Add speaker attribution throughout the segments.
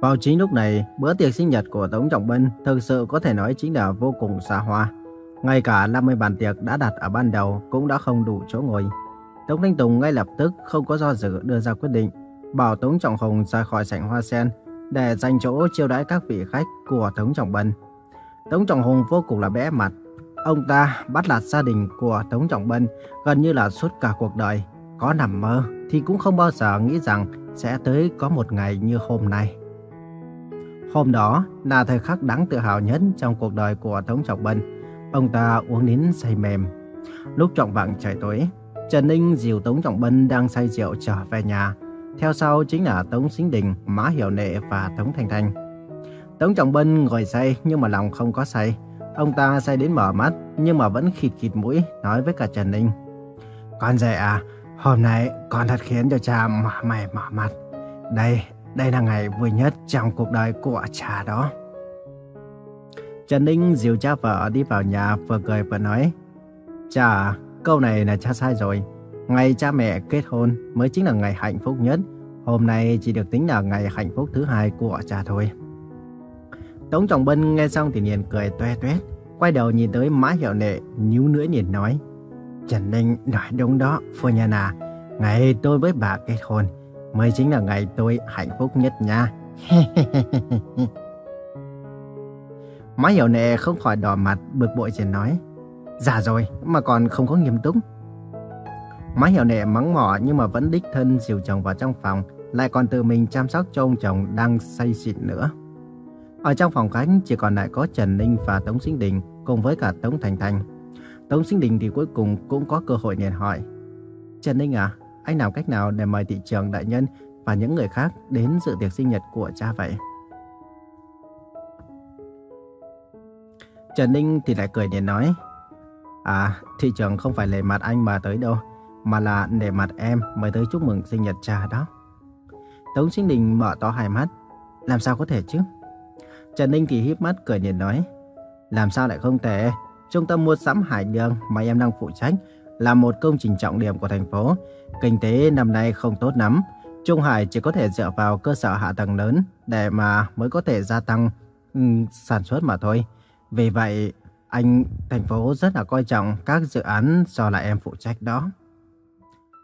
Speaker 1: Vào chính lúc này, bữa tiệc sinh nhật của Tống Trọng Bân thực sự có thể nói chính là vô cùng xa hoa. Ngay cả 50 bàn tiệc đã đặt ở ban đầu cũng đã không đủ chỗ ngồi. Tống Thanh Tùng ngay lập tức không có do dự đưa ra quyết định, bảo Tống Trọng Hùng ra khỏi sảnh hoa sen để dành chỗ chiêu đãi các vị khách của Tống Trọng Bân. Tống Trọng Hùng vô cùng là bẽ mặt. Ông ta bắt lạt gia đình của Tống Trọng Bân gần như là suốt cả cuộc đời. Có nằm mơ thì cũng không bao giờ nghĩ rằng sẽ tới có một ngày như hôm nay. Hôm đó là thời khắc đáng tự hào nhất trong cuộc đời của Tống Trọng Bân. Ông ta uống đến say mềm. Lúc trọng vạng trời tối, Trần Ninh dìu Tống Trọng Bân đang say rượu trở về nhà. Theo sau chính là Tống Sinh Đình, Mã Hiểu Nệ và Tống Thanh Thanh. Tống Trọng Bân ngồi say nhưng mà lòng không có say. Ông ta say đến mở mắt nhưng mà vẫn khịt khịt mũi nói với cả Trần Ninh. Con dậy à, hôm nay con thật khiến cho cha mở mày mở mặt. Đây, đây là ngày vui nhất trong cuộc đời của cha đó. Trần Ninh dìu cha vợ đi vào nhà vừa cười vừa nói. Cha câu này là cha sai rồi. Ngày cha mẹ kết hôn mới chính là ngày hạnh phúc nhất. Hôm nay chỉ được tính là ngày hạnh phúc thứ hai của cha thôi. Tống Trọng Bân nghe xong thì liền cười toe toét, quay đầu nhìn tới Mã Hiệu Nệ, nhíu lưỡi liền nói: "Trần Ninh nói đúng đó, phu nhân à, ngày tôi với bà kết hôn mới chính là ngày tôi hạnh phúc nhất nha." Mã Hiểu Nệ không khỏi đỏ mặt, bực bội chỉ nói: "Già rồi mà còn không có nghiêm túc." Mã Hiểu Nệ mắng mỏ nhưng mà vẫn đích thân dìu chồng vào trong phòng, lại còn tự mình chăm sóc cho ông chồng đang say xịn nữa. Ở trong phòng khách chỉ còn lại có Trần Ninh và Tống Sinh Đình cùng với cả Tống Thành Thành. Tống Sinh Đình thì cuối cùng cũng có cơ hội liền hỏi. Trần Ninh à, anh làm cách nào để mời thị trường đại nhân và những người khác đến dự tiệc sinh nhật của cha vậy? Trần Ninh thì lại cười để nói. À, thị trường không phải lề mặt anh mà tới đâu, mà là để mặt em mới tới chúc mừng sinh nhật cha đó. Tống Sinh Đình mở to hai mắt. Làm sao có thể chứ? Trần Ninh thì híp mắt cười nhìn nói. Làm sao lại không thể? Trung tâm mua sắm Hải Đường mà em đang phụ trách là một công trình trọng điểm của thành phố. Kinh tế năm nay không tốt lắm. Trung Hải chỉ có thể dựa vào cơ sở hạ tầng lớn để mà mới có thể gia tăng um, sản xuất mà thôi. Vì vậy, anh thành phố rất là coi trọng các dự án do là em phụ trách đó.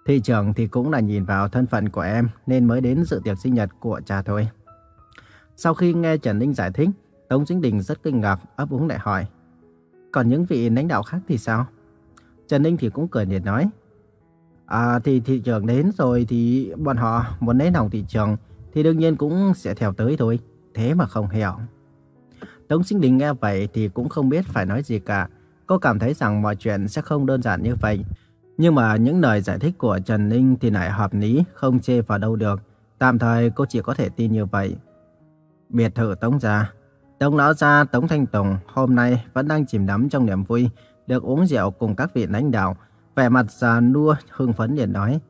Speaker 1: Thị trường thì cũng là nhìn vào thân phận của em nên mới đến dự tiệc sinh nhật của cha thôi. Sau khi nghe Trần Ninh giải thích, Tống Chính Đình rất kinh ngạc, ấp úng lại hỏi. Còn những vị lãnh đạo khác thì sao? Trần Ninh thì cũng cười nhiệt nói. À thì thị trường đến rồi thì bọn họ muốn lấy lòng thị trường thì đương nhiên cũng sẽ theo tới thôi. Thế mà không hiểu. Tống Sinh Đình nghe vậy thì cũng không biết phải nói gì cả. Cô cảm thấy rằng mọi chuyện sẽ không đơn giản như vậy. Nhưng mà những lời giải thích của Trần Ninh thì lại hợp lý, không chê vào đâu được. Tạm thời cô chỉ có thể tin như vậy. Biệt thự Tống Gia Tống Lão Gia Tống Thanh Tùng hôm nay vẫn đang chìm đắm trong niềm vui, được uống rượu cùng các vị lãnh đạo. Vẻ mặt già nua hưng phấn liền nói.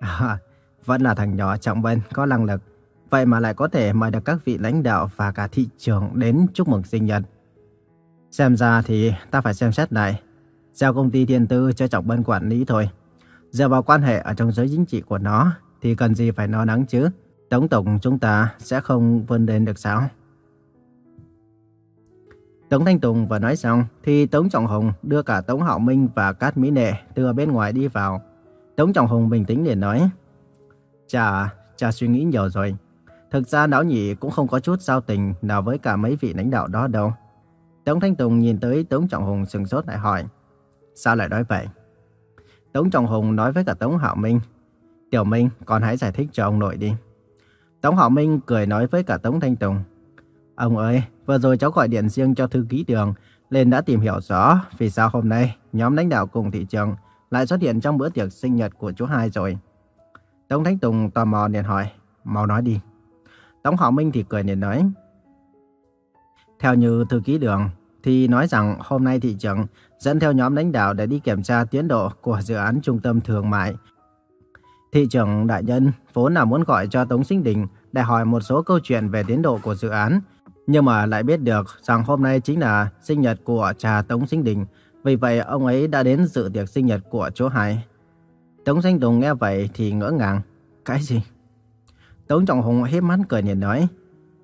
Speaker 1: À, vẫn là thằng nhỏ trọng bên, có năng lực. Vậy mà lại có thể mời được các vị lãnh đạo và cả thị trường đến chúc mừng sinh nhật. Xem ra thì ta phải xem xét lại. Giao công ty thiên tư cho Trọng bên quản lý thôi. Dựa vào quan hệ ở trong giới chính trị của nó thì cần gì phải lo lắng chứ. Tống Tổng chúng ta sẽ không vươn lên được sao? Tống Thanh Tùng vừa nói xong thì Tống Trọng Hùng đưa cả Tống Hạo Minh và Cát Mỹ Nệ từ bên ngoài đi vào. Tống Trọng Hùng bình tĩnh liền nói Chà, cha suy nghĩ nhiều rồi. Thực ra lão nhị cũng không có chút giao tình nào với cả mấy vị lãnh đạo đó đâu. Tống Thanh Tùng nhìn tới Tống Trọng Hùng sừng sốt lại hỏi Sao lại nói vậy? Tống Trọng Hùng nói với cả Tống Hạo Minh Tiểu Minh, con hãy giải thích cho ông nội đi. Tống Hạo Minh cười nói với cả Tống Thanh Tùng. Ông ơi, vừa rồi cháu gọi điện riêng cho thư ký đường, lên đã tìm hiểu rõ vì sao hôm nay nhóm lãnh đạo cùng thị trường lại xuất hiện trong bữa tiệc sinh nhật của chú hai rồi. Tống thánh Tùng tò mò liền hỏi, mau nói đi. Tống Hạo Minh thì cười liền nói. Theo như thư ký đường, thì nói rằng hôm nay thị trường dẫn theo nhóm lãnh đạo để đi kiểm tra tiến độ của dự án trung tâm thương mại Thị trưởng đại nhân vốn là muốn gọi cho Tống Sinh Đình để hỏi một số câu chuyện về tiến độ của dự án. Nhưng mà lại biết được rằng hôm nay chính là sinh nhật của cha Tống Sinh Đình. Vì vậy ông ấy đã đến dự tiệc sinh nhật của chú Hải. Tống Sinh Tùng nghe vậy thì ngỡ ngàng. Cái gì? Tống Trọng Hùng hiếp mắt cười nhìn nói.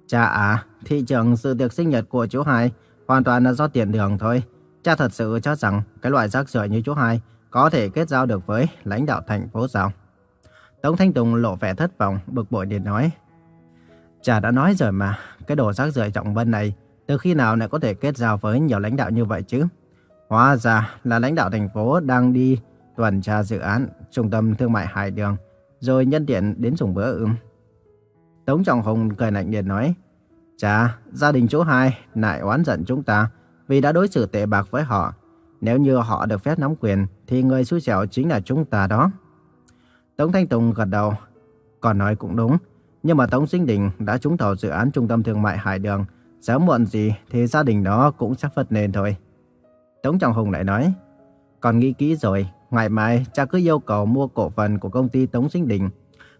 Speaker 1: Cha à, thị trường sự tiệc sinh nhật của chú hải hoàn toàn là do tiền đường thôi. Cha thật sự cho rằng cái loại rác rưởi như chú hải có thể kết giao được với lãnh đạo thành phố sao? Tống Thanh Tùng lộ vẻ thất vọng, bực bội điện nói. Cha đã nói rồi mà, cái đồ rác rưởi trọng vân này từ khi nào lại có thể kết giao với nhiều lãnh đạo như vậy chứ? Hóa ra là lãnh đạo thành phố đang đi tuần tra dự án trung tâm thương mại Hải Đường, rồi nhân tiện đến dùng bữa ưm. Tống Trọng Hùng cười lạnh điện nói, Chà, gia đình chú hai lại oán giận chúng ta vì đã đối xử tệ bạc với họ. Nếu như họ được phép nắm quyền, thì người xui xẻo chính là chúng ta đó. Tống Thanh Tùng gật đầu, còn nói cũng đúng. Nhưng mà Tống Sinh Đình đã trúng thầu dự án trung tâm thương mại Hải Đường. Sớm muộn gì thì gia đình đó cũng sẽ phật nền thôi. Tống Trọng Hùng lại nói, còn nghĩ kỹ rồi, ngày mai cha cứ yêu cầu mua cổ phần của công ty Tống Sinh Đình.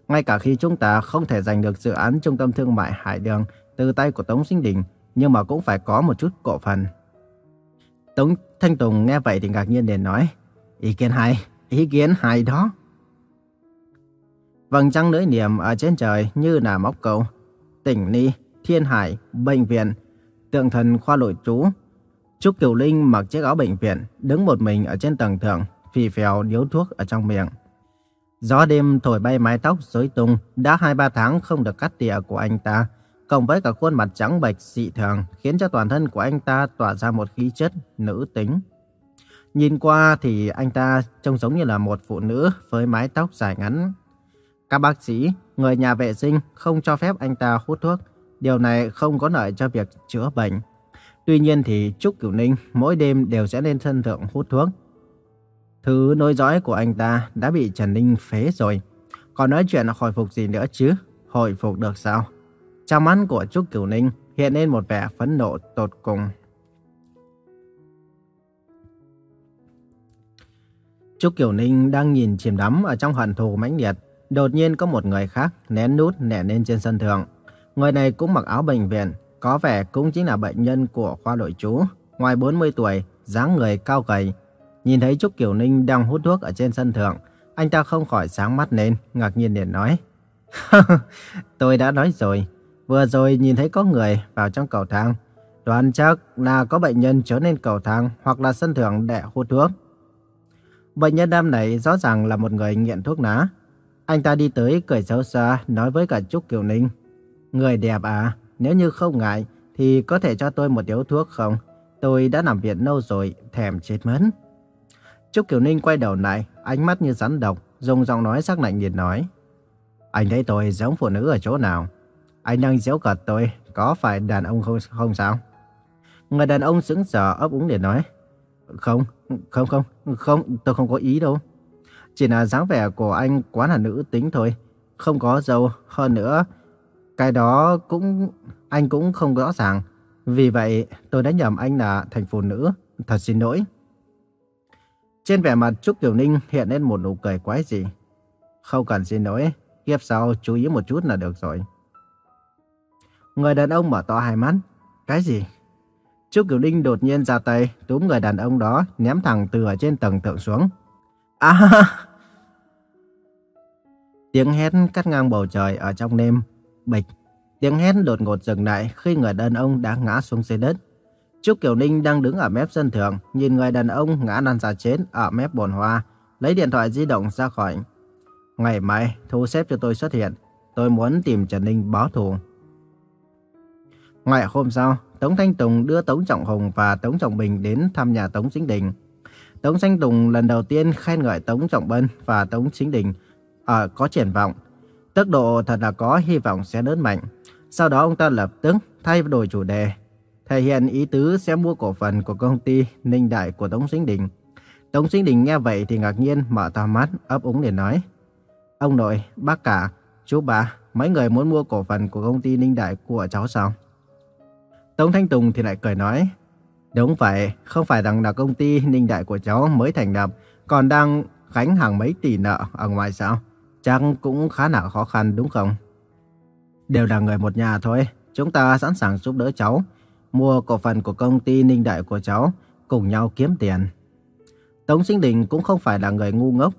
Speaker 1: Ngay cả khi chúng ta không thể giành được dự án trung tâm thương mại Hải Đường từ tay của Tống Sinh Đình, nhưng mà cũng phải có một chút cổ phần. Tống Thanh Tùng nghe vậy thì ngạc nhiên để nói, ý kiến hay, ý kiến hay đó. Vầng trăng lưỡi niềm ở trên trời như là móc câu, tỉnh ni, thiên hải, bệnh viện, tượng thần khoa nội trú. Trúc Kiều Linh mặc chiếc áo bệnh viện, đứng một mình ở trên tầng thượng, phì phèo điếu thuốc ở trong miệng. Gió đêm thổi bay mái tóc rối tung, đã hai ba tháng không được cắt tỉa của anh ta, cộng với cả khuôn mặt trắng bệch dị thường, khiến cho toàn thân của anh ta tỏa ra một khí chất nữ tính. Nhìn qua thì anh ta trông giống như là một phụ nữ với mái tóc dài ngắn. Các bác sĩ, người nhà vệ sinh không cho phép anh ta hút thuốc. Điều này không có lợi cho việc chữa bệnh. Tuy nhiên thì Trúc Cửu Ninh mỗi đêm đều sẽ lên sân thượng hút thuốc. Thứ nối dõi của anh ta đã bị Trần Ninh phế rồi. Còn nói chuyện hồi phục gì nữa chứ? Hồi phục được sao? Trong mắt của Trúc Cửu Ninh hiện lên một vẻ phẫn nộ tột cùng. Trúc Kiều Ninh đang nhìn chìm đắm ở trong hận thù mãnh liệt. Đột nhiên có một người khác nén nút nẻ lên trên sân thượng. Người này cũng mặc áo bệnh viện, có vẻ cũng chính là bệnh nhân của khoa nội trú. Ngoài 40 tuổi, dáng người cao gầy. Nhìn thấy Trúc Kiều Ninh đang hút thuốc ở trên sân thượng, anh ta không khỏi sáng mắt lên, ngạc nhiên liền nói. Tôi đã nói rồi, vừa rồi nhìn thấy có người vào trong cầu thang. Đoán chắc là có bệnh nhân trở nên cầu thang hoặc là sân thượng để hút thuốc. Bệnh nhân nam này rõ ràng là một người nghiện thuốc lá. Anh ta đi tới cười xấu xa nói với cả Trúc Kiều Ninh. Người đẹp à, nếu như không ngại thì có thể cho tôi một điếu thuốc không? Tôi đã nằm viện lâu rồi, thèm chết mất. Trúc Kiều Ninh quay đầu lại, ánh mắt như rắn độc, dùng giọng nói sắc lạnh nhìn nói. Anh thấy tôi giống phụ nữ ở chỗ nào? Anh đang giễu cợt tôi, có phải đàn ông không, không sao? Người đàn ông sững sờ ấp úng để nói. Không, không, không, không, tôi không có ý đâu. Chỉ là dáng vẻ của anh quá là nữ tính thôi. Không có dâu, hơn nữa, cái đó cũng anh cũng không rõ ràng. Vì vậy, tôi đã nhầm anh là thành phụ nữ. Thật xin lỗi. Trên vẻ mặt Trúc Tiểu Ninh hiện lên một nụ cười quái dị. Không cần xin lỗi, kiếp sau chú ý một chút là được rồi. Người đàn ông mở to hai mắt. Cái gì? Trúc Kiều Linh đột nhiên ra tay túm người đàn ông đó ném thẳng từ ở trên tầng thượng xuống. À! Tiếng hét cắt ngang bầu trời ở trong đêm. Bịch! Tiếng hét đột ngột dừng lại khi người đàn ông đã ngã xuống dưới đất. Trúc Kiều Ninh đang đứng ở mép sân thượng, nhìn người đàn ông ngã lăn ra chết ở mép bồn hoa, lấy điện thoại di động ra khỏi. Ngày mai, thu xếp cho tôi xuất hiện. Tôi muốn tìm Trần Ninh báo thù. Ngày hôm sau, Tống Thanh Tùng đưa Tống Trọng Hùng và Tống Trọng Bình đến thăm nhà Tống Chính Đình. Tống Thanh Tùng lần đầu tiên khen ngợi Tống Trọng Bân và Tống Chính Đình ở có triển vọng. Tốc độ thật là có hy vọng sẽ lớn mạnh. Sau đó ông ta lập tức thay đổi chủ đề, thể hiện ý tứ sẽ mua cổ phần của công ty Ninh Đại của Tống Chính Đình. Tống Chính Đình nghe vậy thì ngạc nhiên mở to mắt, ấp úng để nói. Ông nội, bác cả, chú bà, mấy người muốn mua cổ phần của công ty Ninh Đại của cháu sao? Tống Thanh Tùng thì lại cười nói, Đúng vậy, không phải rằng là công ty ninh đại của cháu mới thành lập, còn đang gánh hàng mấy tỷ nợ ở ngoài sao? Chắc cũng khá là khó khăn đúng không? Đều là người một nhà thôi, chúng ta sẵn sàng giúp đỡ cháu, mua cổ phần của công ty ninh đại của cháu, cùng nhau kiếm tiền. Tống Sinh Đình cũng không phải là người ngu ngốc.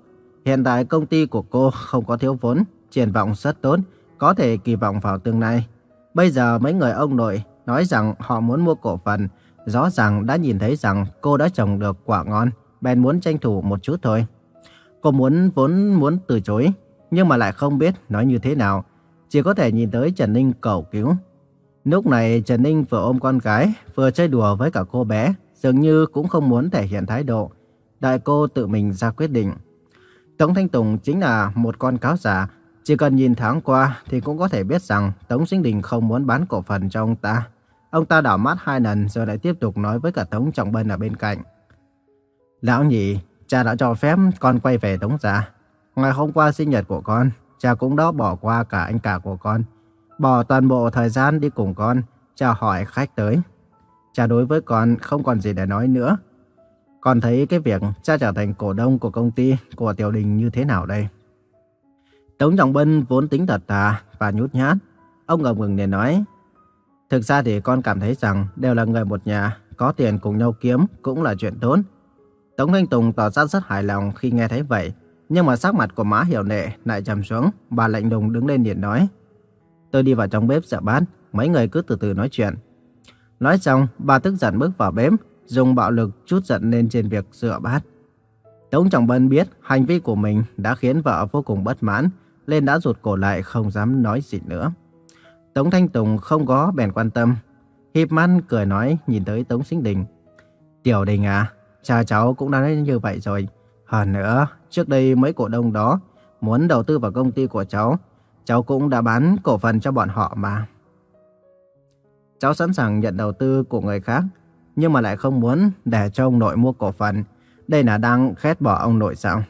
Speaker 1: Hiện tại công ty của cô không có thiếu vốn, triển vọng rất tốt, có thể kỳ vọng vào tương lai. Bây giờ mấy người ông nội nói rằng họ muốn mua cổ phần, rõ ràng đã nhìn thấy rằng cô đã trồng được quả ngon, bèn muốn tranh thủ một chút thôi. Cô muốn vốn muốn từ chối, nhưng mà lại không biết nói như thế nào, chỉ có thể nhìn tới Trần Ninh cầu cứu. Lúc này Trần Ninh vừa ôm con gái, vừa chơi đùa với cả cô bé, dường như cũng không muốn thể hiện thái độ. Đại cô tự mình ra quyết định. Tống Thanh Tùng chính là một con cáo giả, chỉ cần nhìn thoáng qua thì cũng có thể biết rằng Tống Sinh Đình không muốn bán cổ phần cho ông ta. Ông ta đảo mắt hai lần rồi lại tiếp tục nói với cả Tống Trọng Bân ở bên cạnh. Lão nhị, cha đã cho phép con quay về Tống gia. Ngày hôm qua sinh nhật của con, cha cũng đã bỏ qua cả anh cả của con. Bỏ toàn bộ thời gian đi cùng con, chào hỏi khách tới. Cha đối với con không còn gì để nói nữa. Con thấy cái việc cha trở thành cổ đông của công ty của Tiểu Đình như thế nào đây? Tống Trọng Bân vốn tính thật thà và nhút nhát. Ông ngập ngừng để nói. Thực ra thì con cảm thấy rằng đều là người một nhà, có tiền cùng nhau kiếm cũng là chuyện tốt. Tống Thanh Tùng tỏ ra rất hài lòng khi nghe thấy vậy. Nhưng mà sắc mặt của má hiểu nệ lại trầm xuống, bà lạnh lùng đứng lên liền nói. Tôi đi vào trong bếp rửa bát, mấy người cứ từ từ nói chuyện. Nói xong, bà tức giận bước vào bếp, dùng bạo lực chút giận lên trên việc rửa bát. Tống Trọng Bân biết hành vi của mình đã khiến vợ vô cùng bất mãn, nên đã rụt cổ lại không dám nói gì nữa. Tống Thanh Tùng không có bèn quan tâm. Hiệp mắt cười nói nhìn tới Tống Sinh Đình. Tiểu Đình à, cha cháu cũng đã nói như vậy rồi. Hơn nữa, trước đây mấy cổ đông đó muốn đầu tư vào công ty của cháu, cháu cũng đã bán cổ phần cho bọn họ mà. Cháu sẵn sàng nhận đầu tư của người khác, nhưng mà lại không muốn để cho ông nội mua cổ phần. Đây là đang khét bỏ ông nội sao?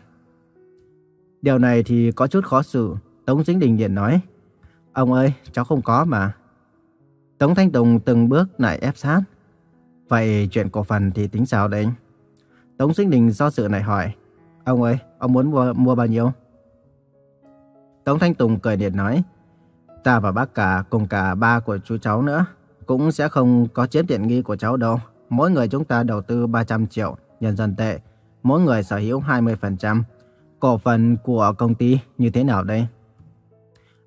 Speaker 1: Điều này thì có chút khó xử. Tống Dính Đình liền nói. Ông ơi, cháu không có mà. Tống Thanh Tùng từng bước lại ép sát. Vậy chuyện cổ phần thì tính sao đây? Tống Sinh Đình do sự này hỏi. Ông ơi, ông muốn mua, mua bao nhiêu? Tống Thanh Tùng cười điện nói. Ta và bác cả cùng cả ba của chú cháu nữa cũng sẽ không có chiếm tiện nghi của cháu đâu. Mỗi người chúng ta đầu tư 300 triệu nhân dân tệ, mỗi người sở hữu 20%. Cổ phần của công ty như thế nào đây?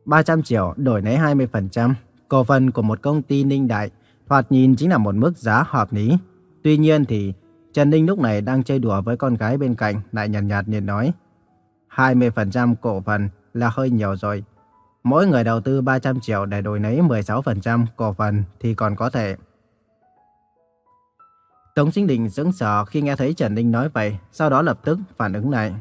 Speaker 1: 300 triệu đổi lấy 20%, cổ phần của một công ty ninh đại, thoạt nhìn chính là một mức giá hợp lý. Tuy nhiên thì Trần Ninh lúc này đang chơi đùa với con gái bên cạnh, lại nhàn nhạt nhạt nói. 20% cổ phần là hơi nhiều rồi. Mỗi người đầu tư 300 triệu để đổi lấy 16% cổ phần thì còn có thể. Tống Sinh Đình sững sờ khi nghe thấy Trần Ninh nói vậy, sau đó lập tức phản ứng lại.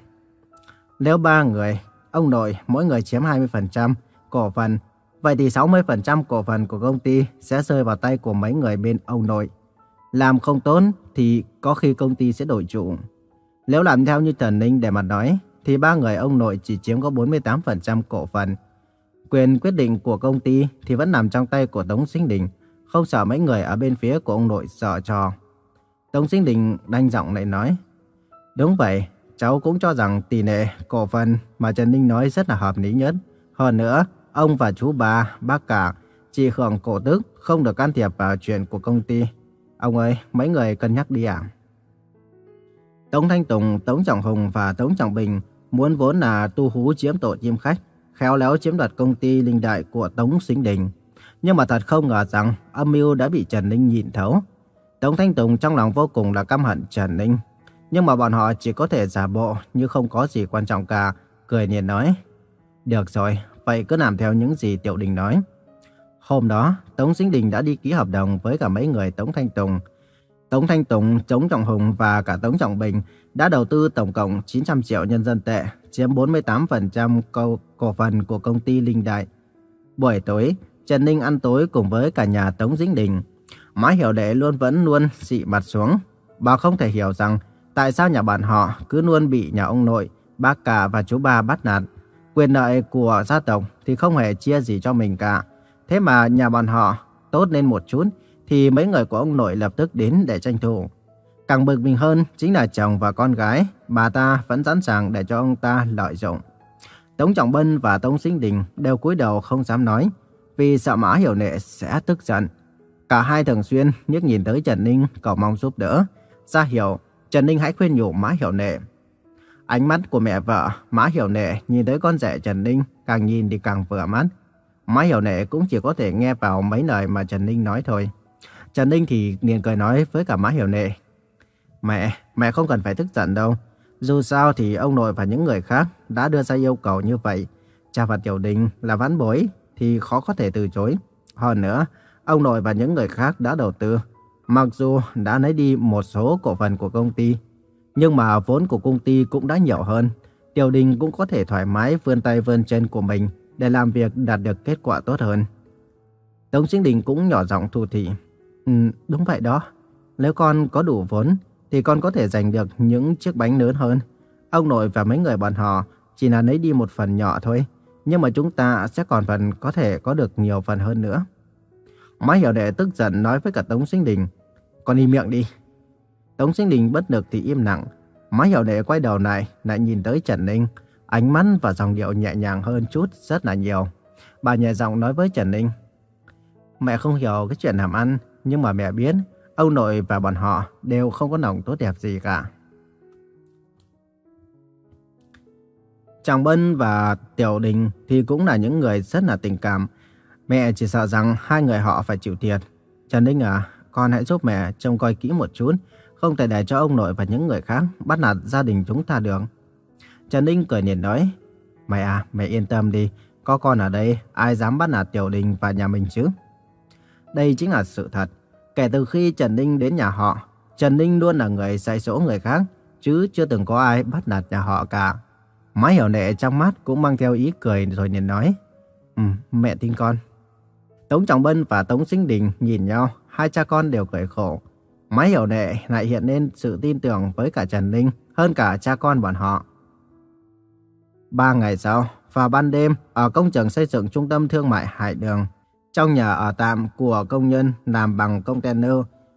Speaker 1: Nếu ba người, ông nội mỗi người chiếm 20% cổ phần, vậy thì 60% cổ phần của công ty sẽ rơi vào tay của mấy người bên ông nội. Làm không tốt thì có khi công ty sẽ đổi chủ. Nếu làm theo như Trần Ninh để mà nói, thì ba người ông nội chỉ chiếm có 48% cổ phần. Quyền quyết định của công ty thì vẫn nằm trong tay của Tống Sinh Đình, không sợ mấy người ở bên phía của ông nội sợ cho. Tống Sinh Đình đanh giọng lại nói, Đúng vậy, cháu cũng cho rằng tỷ lệ cổ phần mà Trần Ninh nói rất là hợp lý nhất. Hơn nữa, ông và chú bà, bác cả, chị hưởng cổ tức không được can thiệp vào chuyện của công ty. Ông ơi, mấy người cân nhắc đi ạ. Tống Thanh Tùng, Tống Trọng Hùng và Tống Trọng Bình muốn vốn là tu hú chiếm tổ chim khách, khéo léo chiếm đoạt công ty linh đại của Tống Sinh Đình. Nhưng mà thật không ngờ rằng âm mưu đã bị Trần Ninh nhìn thấu. Tống Thanh Tùng trong lòng vô cùng là căm hận Trần Ninh. Nhưng mà bọn họ chỉ có thể giả bộ như không có gì quan trọng cả, cười nhìn nói. Được rồi, vậy cứ làm theo những gì Tiểu Đình nói. Hôm đó, Tống Sinh Đình đã đi ký hợp đồng với cả mấy người Tống Thanh Tùng. Tống Thanh Tùng, Tống Trọng Hùng và cả Tống Trọng Bình đã đầu tư tổng cộng 900 triệu nhân dân tệ, chiếm 48% cổ, cổ phần của công ty Linh Đại. Buổi tối, Trần Ninh ăn tối cùng với cả nhà Tống Dĩnh Đình. Má Hiểu Đệ luôn vẫn luôn dị mặt xuống. Bà không thể hiểu rằng tại sao nhà bạn họ cứ luôn bị nhà ông nội, bác cả và chú ba bắt nạt. Quyền lợi của gia tộc thì không hề chia gì cho mình cả. Thế mà nhà bọn họ tốt lên một chút thì mấy người của ông nội lập tức đến để tranh thủ. Càng bực mình hơn chính là chồng và con gái, bà ta vẫn sẵn sàng để cho ông ta lợi dụng. Tống Trọng Bân và Tống Sinh Đình đều cúi đầu không dám nói, vì sợ Mã Hiểu Nệ sẽ tức giận. Cả hai thường xuyên nhức nhìn tới Trần Ninh cầu mong giúp đỡ. Ra hiểu, Trần Ninh hãy khuyên nhủ Mã Hiểu Nệ. Ánh mắt của mẹ vợ, Mã Hiểu Nệ nhìn tới con rể Trần Ninh, càng nhìn thì càng vừa mắt. Má Hiểu Nệ cũng chỉ có thể nghe vào mấy lời mà Trần Ninh nói thôi. Trần Ninh thì liền cười nói với cả Má Hiểu Nệ. Mẹ, mẹ không cần phải tức giận đâu. Dù sao thì ông nội và những người khác đã đưa ra yêu cầu như vậy. Cha và Tiểu Đình là ván bối thì khó có thể từ chối. Hơn nữa, ông nội và những người khác đã đầu tư. Mặc dù đã lấy đi một số cổ phần của công ty, nhưng mà vốn của công ty cũng đã nhiều hơn. Tiểu Đình cũng có thể thoải mái vươn tay vươn chân của mình để làm việc đạt được kết quả tốt hơn. Tống Sinh Đình cũng nhỏ giọng thu thị. Ừ, đúng vậy đó. Nếu con có đủ vốn, thì con có thể giành được những chiếc bánh lớn hơn. Ông nội và mấy người bọn họ chỉ là lấy đi một phần nhỏ thôi. Nhưng mà chúng ta sẽ còn phần có thể có được nhiều phần hơn nữa. Má hiểu đệ tức giận nói với cả Tống Sinh Đình. Con im miệng đi. Tống Sinh Đình bất lực thì im lặng. Má hiểu đệ quay đầu lại, lại nhìn tới Trần Ninh. Ánh mắt và dòng điệu nhẹ nhàng hơn chút rất là nhiều. Bà nhẹ giọng nói với Trần Ninh. Mẹ không hiểu cái chuyện làm ăn, nhưng mà mẹ biết ông nội và bọn họ đều không có lòng tốt đẹp gì cả. Chàng Bân và Tiểu Đình thì cũng là những người rất là tình cảm. Mẹ chỉ sợ rằng hai người họ phải chịu thiệt. Trần Ninh à, con hãy giúp mẹ trông coi kỹ một chút. Không thể để cho ông nội và những người khác bắt nạt gia đình chúng ta được. Trần Ninh cười nhìn nói, Mẹ à, mẹ yên tâm đi. Có con ở đây, ai dám bắt nạt Tiểu Đình và nhà mình chứ? Đây chính là sự thật. Kể từ khi Trần Ninh đến nhà họ, Trần Ninh luôn là người dạy dỗ người khác, chứ chưa từng có ai bắt nạt nhà họ cả. Má hiểu nệ trong mắt cũng mang theo ý cười rồi liền nói, Ừ, mẹ tin con. Tống Trọng Bân và Tống Sinh Đình nhìn nhau, hai cha con đều cười khổ. Mấy hiểu nệ lại hiện lên sự tin tưởng với cả Trần Ninh hơn cả cha con bọn họ. Ba ngày sau, vào ban đêm, ở công trường xây dựng trung tâm thương mại Hải Đường, trong nhà ở tạm của công nhân làm bằng container,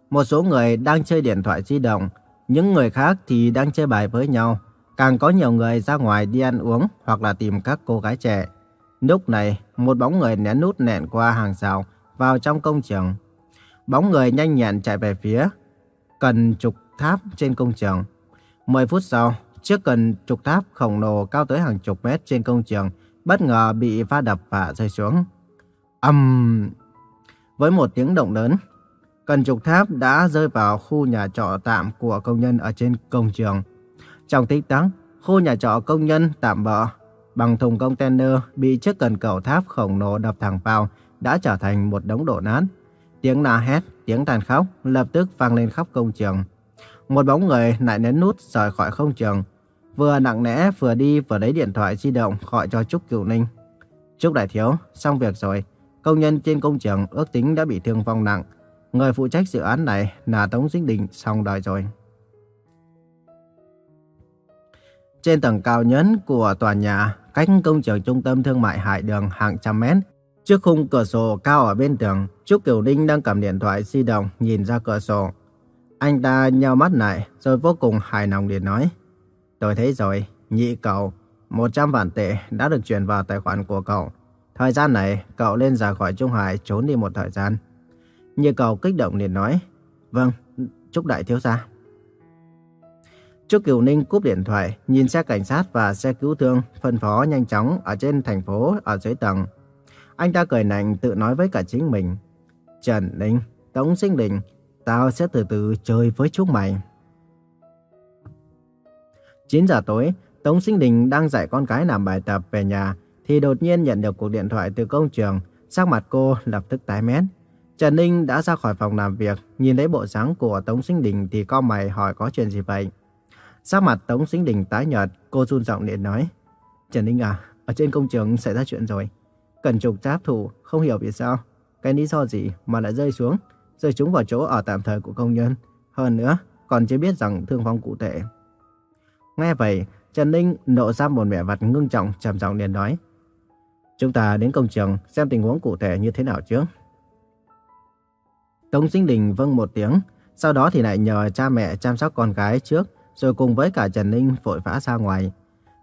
Speaker 1: một số người đang chơi điện thoại di động, những người khác thì đang chơi bài với nhau. Càng có nhiều người ra ngoài đi ăn uống hoặc là tìm các cô gái trẻ. Lúc này, một bóng người nén nút nẹn qua hàng rào vào trong công trường. Bóng người nhanh nhẹn chạy về phía cần trục tháp trên công trường. 10 phút sau, chiếc cần trục tháp khổng lồ cao tới hàng chục mét trên công trường bất ngờ bị va đập và rơi xuống. Âm! Um... Với một tiếng động lớn, cần trục tháp đã rơi vào khu nhà trọ tạm của công nhân ở trên công trường. Trong tích tắc, khu nhà trọ công nhân tạm bỡ bằng thùng container bị chiếc cần cầu tháp khổng lồ đập thẳng vào đã trở thành một đống đổ nát. Tiếng la hét, tiếng tàn khóc lập tức vang lên khắp công trường. Một bóng người lại nén nút rời khỏi công trường, vừa nặng nẽ vừa đi vừa lấy điện thoại di động gọi cho Trúc Cửu Ninh. Trúc Đại Thiếu, xong việc rồi. Công nhân trên công trường ước tính đã bị thương vong nặng. Người phụ trách dự án này là Tống Dinh Đình xong đời rồi. Trên tầng cao nhất của tòa nhà, cách công trường trung tâm thương mại Hải Đường hàng trăm mét, trước khung cửa sổ cao ở bên tường, Trúc Kiều Ninh đang cầm điện thoại di động nhìn ra cửa sổ. Anh ta nheo mắt lại rồi vô cùng hài lòng để nói. Tôi thấy rồi, nhị cậu, 100 vạn tệ đã được chuyển vào tài khoản của cậu. Thời gian này, cậu lên ra khỏi Trung Hải trốn đi một thời gian. nhị cậu kích động liền nói, Vâng, trúc đại thiếu gia. Trúc Kiều Ninh cúp điện thoại, nhìn xe cảnh sát và xe cứu thương phân phó nhanh chóng ở trên thành phố ở dưới tầng. Anh ta cười nạnh tự nói với cả chính mình. Trần Ninh, Tống Sinh Đình, tao sẽ từ từ chơi với chúng mày. 9 giờ tối, Tống Sinh Đình đang dạy con cái làm bài tập về nhà thì đột nhiên nhận được cuộc điện thoại từ công trường, sắc mặt cô lập tức tái mét. Trần Ninh đã ra khỏi phòng làm việc, nhìn thấy bộ dáng của Tống Sinh Đình thì co mày hỏi có chuyện gì vậy. Sắc mặt Tống Sinh Đình tái nhợt, cô run giọng điện nói. Trần Ninh à, ở trên công trường xảy ra chuyện rồi. Cần trục giáp thủ, không hiểu vì sao. Cái lý do gì mà lại rơi xuống, rơi chúng vào chỗ ở tạm thời của công nhân. Hơn nữa, còn chưa biết rằng thương vong cụ thể. Nghe vậy, Trần Ninh nộ ra một vẻ mặt ngưng trọng trầm giọng liền nói. Chúng ta đến công trường xem tình huống cụ thể như thế nào trước. Tống Sinh Đình vâng một tiếng, sau đó thì lại nhờ cha mẹ chăm sóc con gái trước, rồi cùng với cả Trần Ninh vội vã ra ngoài.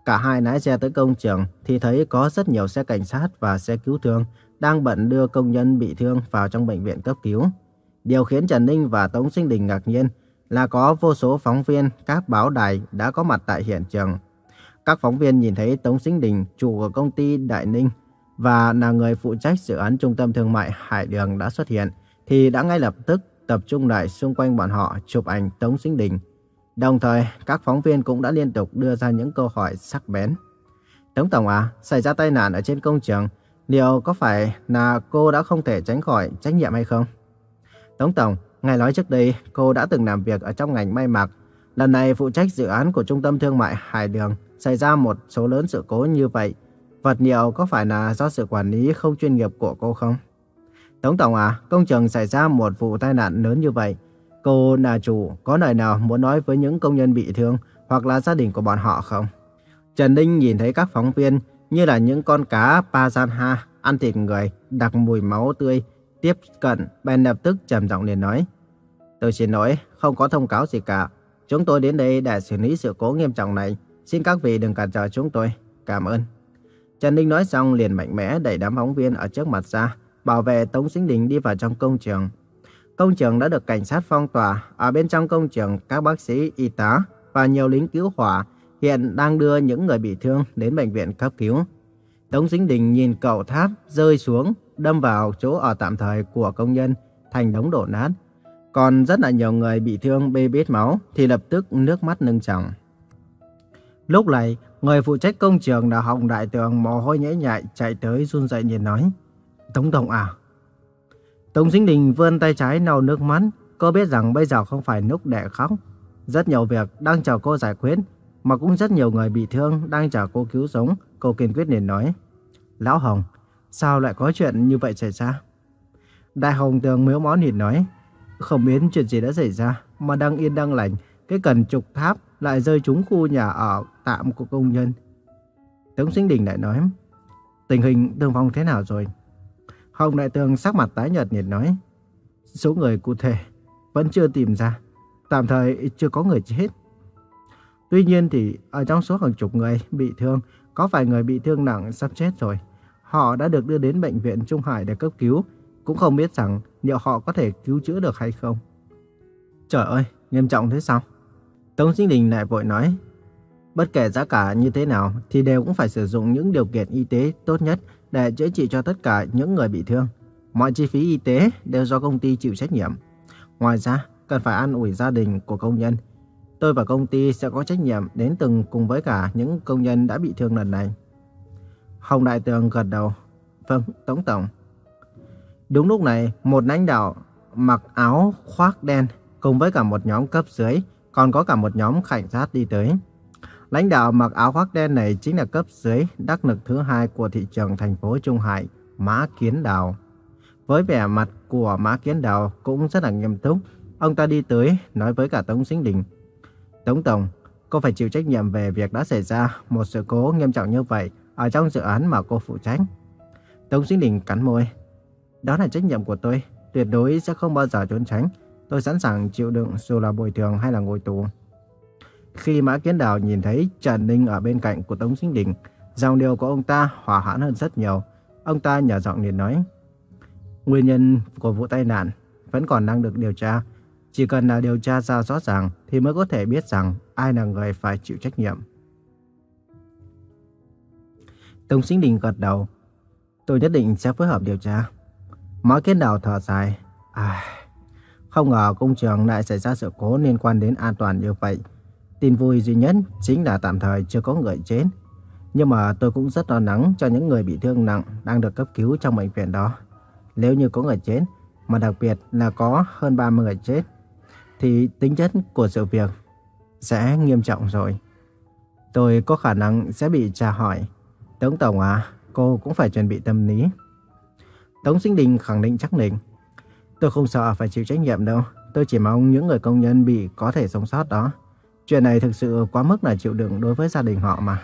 Speaker 1: Cả hai lái xe tới công trường thì thấy có rất nhiều xe cảnh sát và xe cứu thương đang bận đưa công nhân bị thương vào trong bệnh viện cấp cứu. Điều khiến Trần Ninh và Tống Sinh Đình ngạc nhiên là có vô số phóng viên các báo đài đã có mặt tại hiện trường. Các phóng viên nhìn thấy Tống Sinh Đình, chủ của công ty Đại Ninh, và là người phụ trách dự án trung tâm thương mại Hải Đường đã xuất hiện, thì đã ngay lập tức tập trung lại xung quanh bọn họ chụp ảnh Tống Sinh Đình. Đồng thời, các phóng viên cũng đã liên tục đưa ra những câu hỏi sắc bén. Tống Tổng à, xảy ra tai nạn ở trên công trường, liệu có phải là cô đã không thể tránh khỏi trách nhiệm hay không? Tống Tổng, ngài nói trước đây cô đã từng làm việc ở trong ngành may mặc. Lần này phụ trách dự án của Trung tâm Thương mại Hải Đường xảy ra một số lớn sự cố như vậy. Vật liệu có phải là do sự quản lý không chuyên nghiệp của cô không? Tống Tổng à, công trường xảy ra một vụ tai nạn lớn như vậy. Cô là chủ, có lời nào muốn nói với những công nhân bị thương hoặc là gia đình của bọn họ không? Trần Ninh nhìn thấy các phóng viên như là những con cá Pazanha ăn thịt người, đặc mùi máu tươi, tiếp cận, bèn lập tức trầm giọng liền nói. Tôi xin lỗi, không có thông cáo gì cả. Chúng tôi đến đây để xử lý sự cố nghiêm trọng này. Xin các vị đừng cản trở chúng tôi. Cảm ơn. Trần Ninh nói xong liền mạnh mẽ đẩy đám phóng viên ở trước mặt ra, bảo vệ Tống Sinh Đình đi vào trong công trường. Công trường đã được cảnh sát phong tỏa. Ở bên trong công trường, các bác sĩ, y tá và nhiều lính cứu hỏa hiện đang đưa những người bị thương đến bệnh viện cấp cứu. Tống Dính Đình nhìn cầu tháp rơi xuống, đâm vào chỗ ở tạm thời của công nhân, thành đống đổ nát. Còn rất là nhiều người bị thương bê bết máu thì lập tức nước mắt nâng tròng. Lúc này, người phụ trách công trường là Hồng Đại Tường mồ hôi nhễ nhại chạy tới run rẩy nhìn nói. Tống Tổng à? Tống Sinh Đình vươn tay trái nào nước mắt. Cô biết rằng bây giờ không phải lúc để khóc. Rất nhiều việc đang chờ cô giải quyết. Mà cũng rất nhiều người bị thương đang chờ cô cứu sống. Cô kiên quyết liền nói. Lão Hồng, sao lại có chuyện như vậy xảy ra? Đại Hồng Tường miếu món nhìn nói. Không biết chuyện gì đã xảy ra, mà đang yên đang lành, cái cần trục tháp lại rơi trúng khu nhà ở tạm của công nhân. Tống Sinh Đình lại nói, tình hình thương vong thế nào rồi? Hồng Đại Tường sắc mặt tái nhợt nhìn nói, số người cụ thể vẫn chưa tìm ra, tạm thời chưa có người chết. Tuy nhiên thì ở trong số hàng chục người bị thương, có vài người bị thương nặng sắp chết rồi. Họ đã được đưa đến bệnh viện Trung Hải để cấp cứu, cũng không biết rằng liệu họ có thể cứu chữa được hay không. Trời ơi, nghiêm trọng thế sao? Tống Sinh Đình lại vội nói, bất kể giá cả như thế nào thì đều cũng phải sử dụng những điều kiện y tế tốt nhất để chữa trị cho tất cả những người bị thương. Mọi chi phí y tế đều do công ty chịu trách nhiệm. Ngoài ra, cần phải an ủi gia đình của công nhân. Tôi và công ty sẽ có trách nhiệm đến từng cùng với cả những công nhân đã bị thương lần này. Hồng Đại Tường gật đầu. Vâng, Tống Tổng. Đúng lúc này, một lãnh đạo mặc áo khoác đen cùng với cả một nhóm cấp dưới, còn có cả một nhóm cảnh sát đi tới. Lãnh đạo mặc áo khoác đen này chính là cấp dưới đắc lực thứ hai của thị trường thành phố Trung Hải, Mã Kiến Đào. Với vẻ mặt của Mã Kiến Đào cũng rất là nghiêm túc, ông ta đi tới nói với cả Tống Sinh Đình. Tống Tổng, cô phải chịu trách nhiệm về việc đã xảy ra một sự cố nghiêm trọng như vậy ở trong dự án mà cô phụ trách. Tống Sinh Đình cắn môi. Đó là trách nhiệm của tôi, tuyệt đối sẽ không bao giờ trốn tránh. Tôi sẵn sàng chịu đựng dù là bồi thường hay là ngồi tù. Khi Mã Kiến Đào nhìn thấy Trần Ninh ở bên cạnh của Tống Sinh Đình, dòng điều của ông ta hòa hãn hơn rất nhiều. Ông ta nhỏ giọng liền nói, Nguyên nhân của vụ tai nạn vẫn còn đang được điều tra. Chỉ cần là điều tra ra rõ ràng thì mới có thể biết rằng ai là người phải chịu trách nhiệm. Tống Sinh Đình gật đầu. Tôi nhất định sẽ phối hợp điều tra. Mã Kiến Đào thở dài. À, không ngờ công trường lại xảy ra sự cố liên quan đến an toàn như vậy. Tin vui duy nhất chính là tạm thời chưa có người chết. Nhưng mà tôi cũng rất lo lắng cho những người bị thương nặng đang được cấp cứu trong bệnh viện đó. Nếu như có người chết, mà đặc biệt là có hơn 30 người chết, thì tính chất của sự việc sẽ nghiêm trọng rồi. Tôi có khả năng sẽ bị tra hỏi. Tống Tổng à, cô cũng phải chuẩn bị tâm lý. Tống Sinh Đình khẳng định chắc nịch. Tôi không sợ phải chịu trách nhiệm đâu. Tôi chỉ mong những người công nhân bị có thể sống sót đó. Chuyện này thực sự quá mức là chịu đựng đối với gia đình họ mà.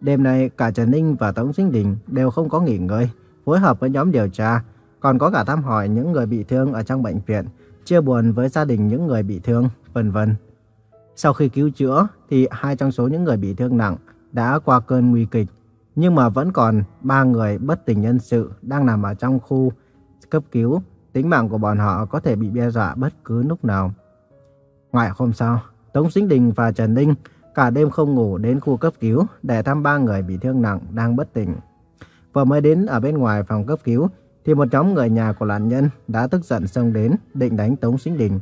Speaker 1: Đêm nay, cả Trần Ninh và Tống Sinh Đình đều không có nghỉ ngơi, phối hợp với nhóm điều tra, còn có cả thăm hỏi những người bị thương ở trong bệnh viện, chia buồn với gia đình những người bị thương, vân vân. Sau khi cứu chữa, thì hai trong số những người bị thương nặng đã qua cơn nguy kịch, nhưng mà vẫn còn ba người bất tỉnh nhân sự đang nằm ở trong khu cấp cứu. Tính mạng của bọn họ có thể bị đe dọa bất cứ lúc nào. Ngoài hôm sau, Tống Sinh Đình và Trần Ninh cả đêm không ngủ đến khu cấp cứu để thăm ba người bị thương nặng đang bất tỉnh. Vừa mới đến ở bên ngoài phòng cấp cứu, thì một nhóm người nhà của nạn nhân đã tức giận xông đến định đánh Tống Sinh Đình.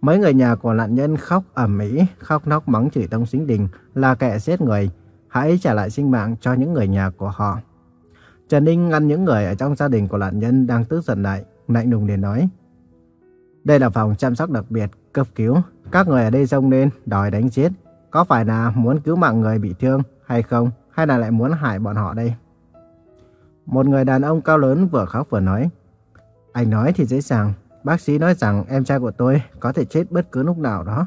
Speaker 1: Mấy người nhà của nạn nhân khóc ầm ĩ, khóc nóc mắng chửi Tống Sinh Đình là kẻ giết người, hãy trả lại sinh mạng cho những người nhà của họ. Trần Ninh ngăn những người ở trong gia đình của nạn nhân đang tức giận lại, lạnh lùng để nói. Đây là phòng chăm sóc đặc biệt, cấp cứu. Các người ở đây xông lên, đòi đánh giết. Có phải là muốn cứu mạng người bị thương hay không? Hay là lại muốn hại bọn họ đây? Một người đàn ông cao lớn vừa khóc vừa nói. Anh nói thì dễ dàng. Bác sĩ nói rằng em trai của tôi có thể chết bất cứ lúc nào đó.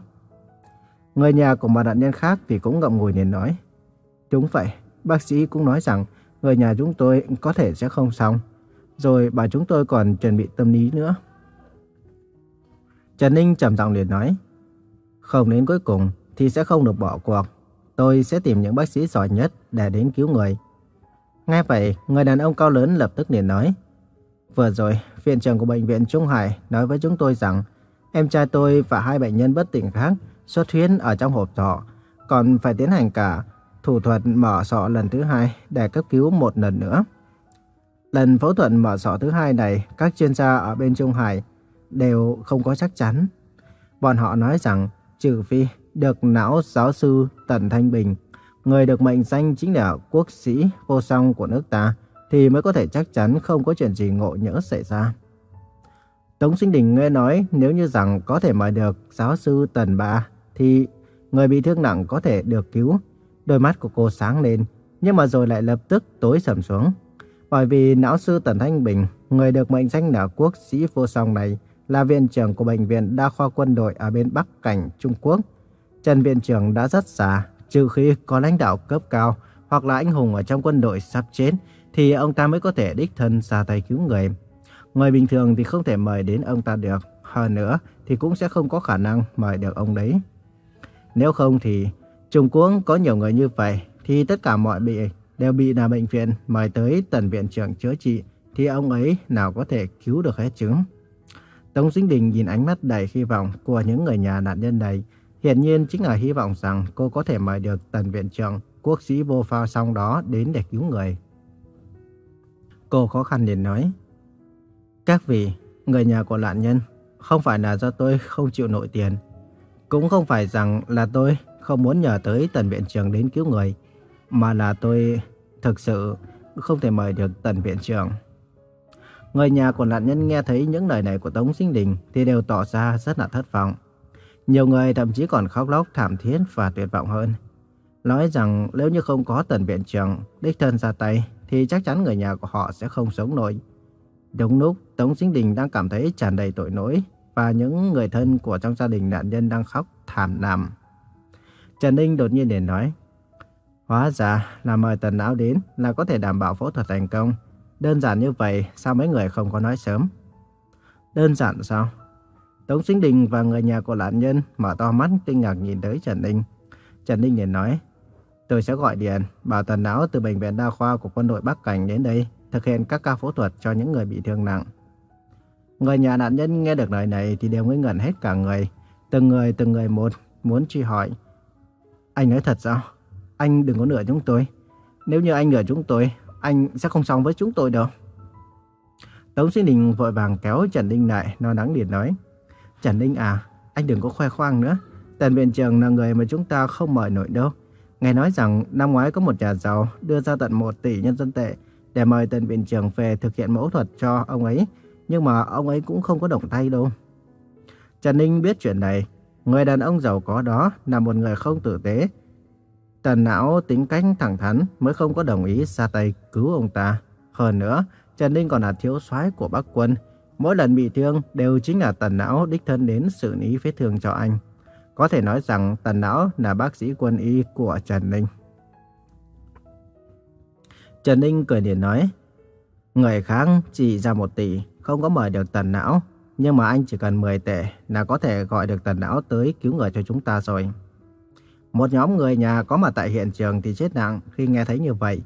Speaker 1: Người nhà của một nạn nhân khác thì cũng ngậm ngùi nên nói. Đúng vậy, bác sĩ cũng nói rằng người nhà chúng tôi có thể sẽ không xong. Rồi bà chúng tôi còn chuẩn bị tâm lý nữa. Trần Ninh trầm giọng liền nói. Không đến cuối cùng thì sẽ không được bỏ cuộc. Tôi sẽ tìm những bác sĩ giỏi nhất để đến cứu người. Nghe vậy, người đàn ông cao lớn lập tức liền nói. Vừa rồi, viện trưởng của bệnh viện Trung Hải nói với chúng tôi rằng em trai tôi và hai bệnh nhân bất tỉnh khác xuất huyết ở trong hộp sọ, còn phải tiến hành cả thủ thuật mở sọ lần thứ hai để cấp cứu một lần nữa. Lần phẫu thuật mở sọ thứ hai này, các chuyên gia ở bên Trung Hải đều không có chắc chắn. Bọn họ nói rằng trừ phi được não giáo sư Tần Thanh Bình, người được mệnh danh chính là quốc sĩ vô song của nước ta, thì mới có thể chắc chắn không có chuyện gì ngộ nhỡ xảy ra. Tống Sinh Đình nghe nói nếu như rằng có thể mời được giáo sư Tần Bạ thì người bị thương nặng có thể được cứu. Đôi mắt của cô sáng lên, nhưng mà rồi lại lập tức tối sầm xuống. Bởi vì não sư Tần Thanh Bình, người được mệnh danh là quốc sĩ vô song này, là viện trưởng của Bệnh viện Đa khoa quân đội ở bên Bắc Cảnh, Trung Quốc. Trần viện trưởng đã rất già, trừ khi có lãnh đạo cấp cao hoặc là anh hùng ở trong quân đội sắp chết, thì ông ta mới có thể đích thân ra tay cứu người. Người bình thường thì không thể mời đến ông ta được, hơn nữa thì cũng sẽ không có khả năng mời được ông đấy. Nếu không thì Trung Quốc có nhiều người như vậy, thì tất cả mọi bị đều bị là bệnh viện mời tới tần viện trưởng chữa trị, thì ông ấy nào có thể cứu được hết chứng. Tống Dính Đình nhìn ánh mắt đầy hy vọng của những người nhà nạn nhân này, hiển nhiên chính là hy vọng rằng cô có thể mời được tần viện trưởng, quốc sĩ vô pha song đó đến để cứu người. Cô khó khăn liền nói, Các vị, người nhà của nạn nhân, không phải là do tôi không chịu nổi tiền, cũng không phải rằng là tôi không muốn nhờ tới tần viện trưởng đến cứu người, mà là tôi thực sự không thể mời được tần viện trưởng. Người nhà của nạn nhân nghe thấy những lời này của Tống Sinh Đình thì đều tỏ ra rất là thất vọng. Nhiều người thậm chí còn khóc lóc thảm thiết và tuyệt vọng hơn. Nói rằng nếu như không có tần viện trưởng đích thân ra tay thì chắc chắn người nhà của họ sẽ không sống nổi. Đúng lúc Tống Sinh Đình đang cảm thấy tràn đầy tội lỗi và những người thân của trong gia đình nạn nhân đang khóc thảm nằm. Trần Ninh đột nhiên liền nói, Hóa ra là mời tần não đến là có thể đảm bảo phẫu thuật thành công. Đơn giản như vậy, sao mấy người không có nói sớm? Đơn giản sao? Tống Sinh Đình và người nhà của nạn nhân mở to mắt kinh ngạc nhìn tới Trần Ninh. Trần Ninh liền nói, tôi sẽ gọi điện bảo tần não từ Bệnh viện Đa khoa của quân đội Bắc Cảnh đến đây thực hiện các ca phẫu thuật cho những người bị thương nặng. Người nhà nạn nhân nghe được lời này thì đều ngây ngẩn hết cả người. Từng người từng người một muốn truy hỏi. Anh nói thật sao? Anh đừng có nửa chúng tôi. Nếu như anh nửa chúng tôi, anh sẽ không xong với chúng tôi đâu. Tống Duy Đình vội vàng kéo Trần Ninh lại, nó nắng liền nói. Trần Ninh à, anh đừng có khoe khoang nữa. Tần viện trưởng là người mà chúng ta không mời nổi đâu. Nghe nói rằng năm ngoái có một nhà giàu đưa ra tận 1 tỷ nhân dân tệ để mời tần viện trưởng về thực hiện mẫu thuật cho ông ấy. Nhưng mà ông ấy cũng không có động tay đâu. Trần Ninh biết chuyện này. Người đàn ông giàu có đó là một người không tử tế. Tần não tính cách thẳng thắn mới không có đồng ý ra tay cứu ông ta. Hơn nữa, Trần Ninh còn là thiếu soái của Bắc quân. Mỗi lần bị thương đều chính là tần não đích thân đến xử lý vết thương cho anh. Có thể nói rằng tần não là bác sĩ quân y của Trần Ninh. Trần Ninh cười điện nói, Người khác chỉ ra một tỷ, không có mời được tần não. Nhưng mà anh chỉ cần 10 tệ là có thể gọi được tần não tới cứu người cho chúng ta rồi. Một nhóm người nhà có mặt tại hiện trường thì chết nặng khi nghe thấy như vậy.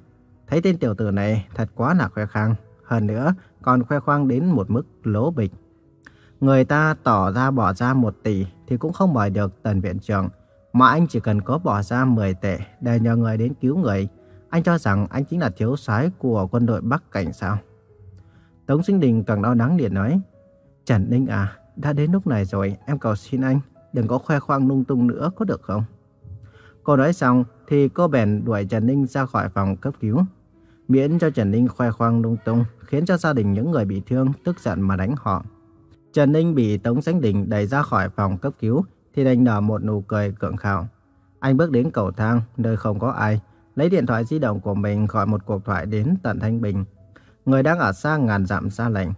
Speaker 1: Thấy tên tiểu tử này thật quá là khoe khoang. Hơn nữa, còn khoe khoang đến một mức lố bịch. Người ta tỏ ra bỏ ra một tỷ thì cũng không mời được tần viện trưởng. Mà anh chỉ cần có bỏ ra 10 tệ để nhờ người đến cứu người. Anh cho rằng anh chính là thiếu soái của quân đội Bắc Cảnh sao? Tống Sinh Đình càng đau đắng liền nói. Trần Ninh à, đã đến lúc này rồi, em cầu xin anh, đừng có khoe khoang lung tung nữa có được không? Cô nói xong thì cô bèn đuổi Trần Ninh ra khỏi phòng cấp cứu. Miễn cho Trần Ninh khoe khoang lung tung, khiến cho gia đình những người bị thương tức giận mà đánh họ. Trần Ninh bị Tống Sánh Đình đẩy ra khỏi phòng cấp cứu thì đành nở một nụ cười cưỡng khạo. Anh bước đến cầu thang, nơi không có ai, lấy điện thoại di động của mình gọi một cuộc thoại đến tận Thanh Bình. Người đang ở xa ngàn dặm xa lạnh.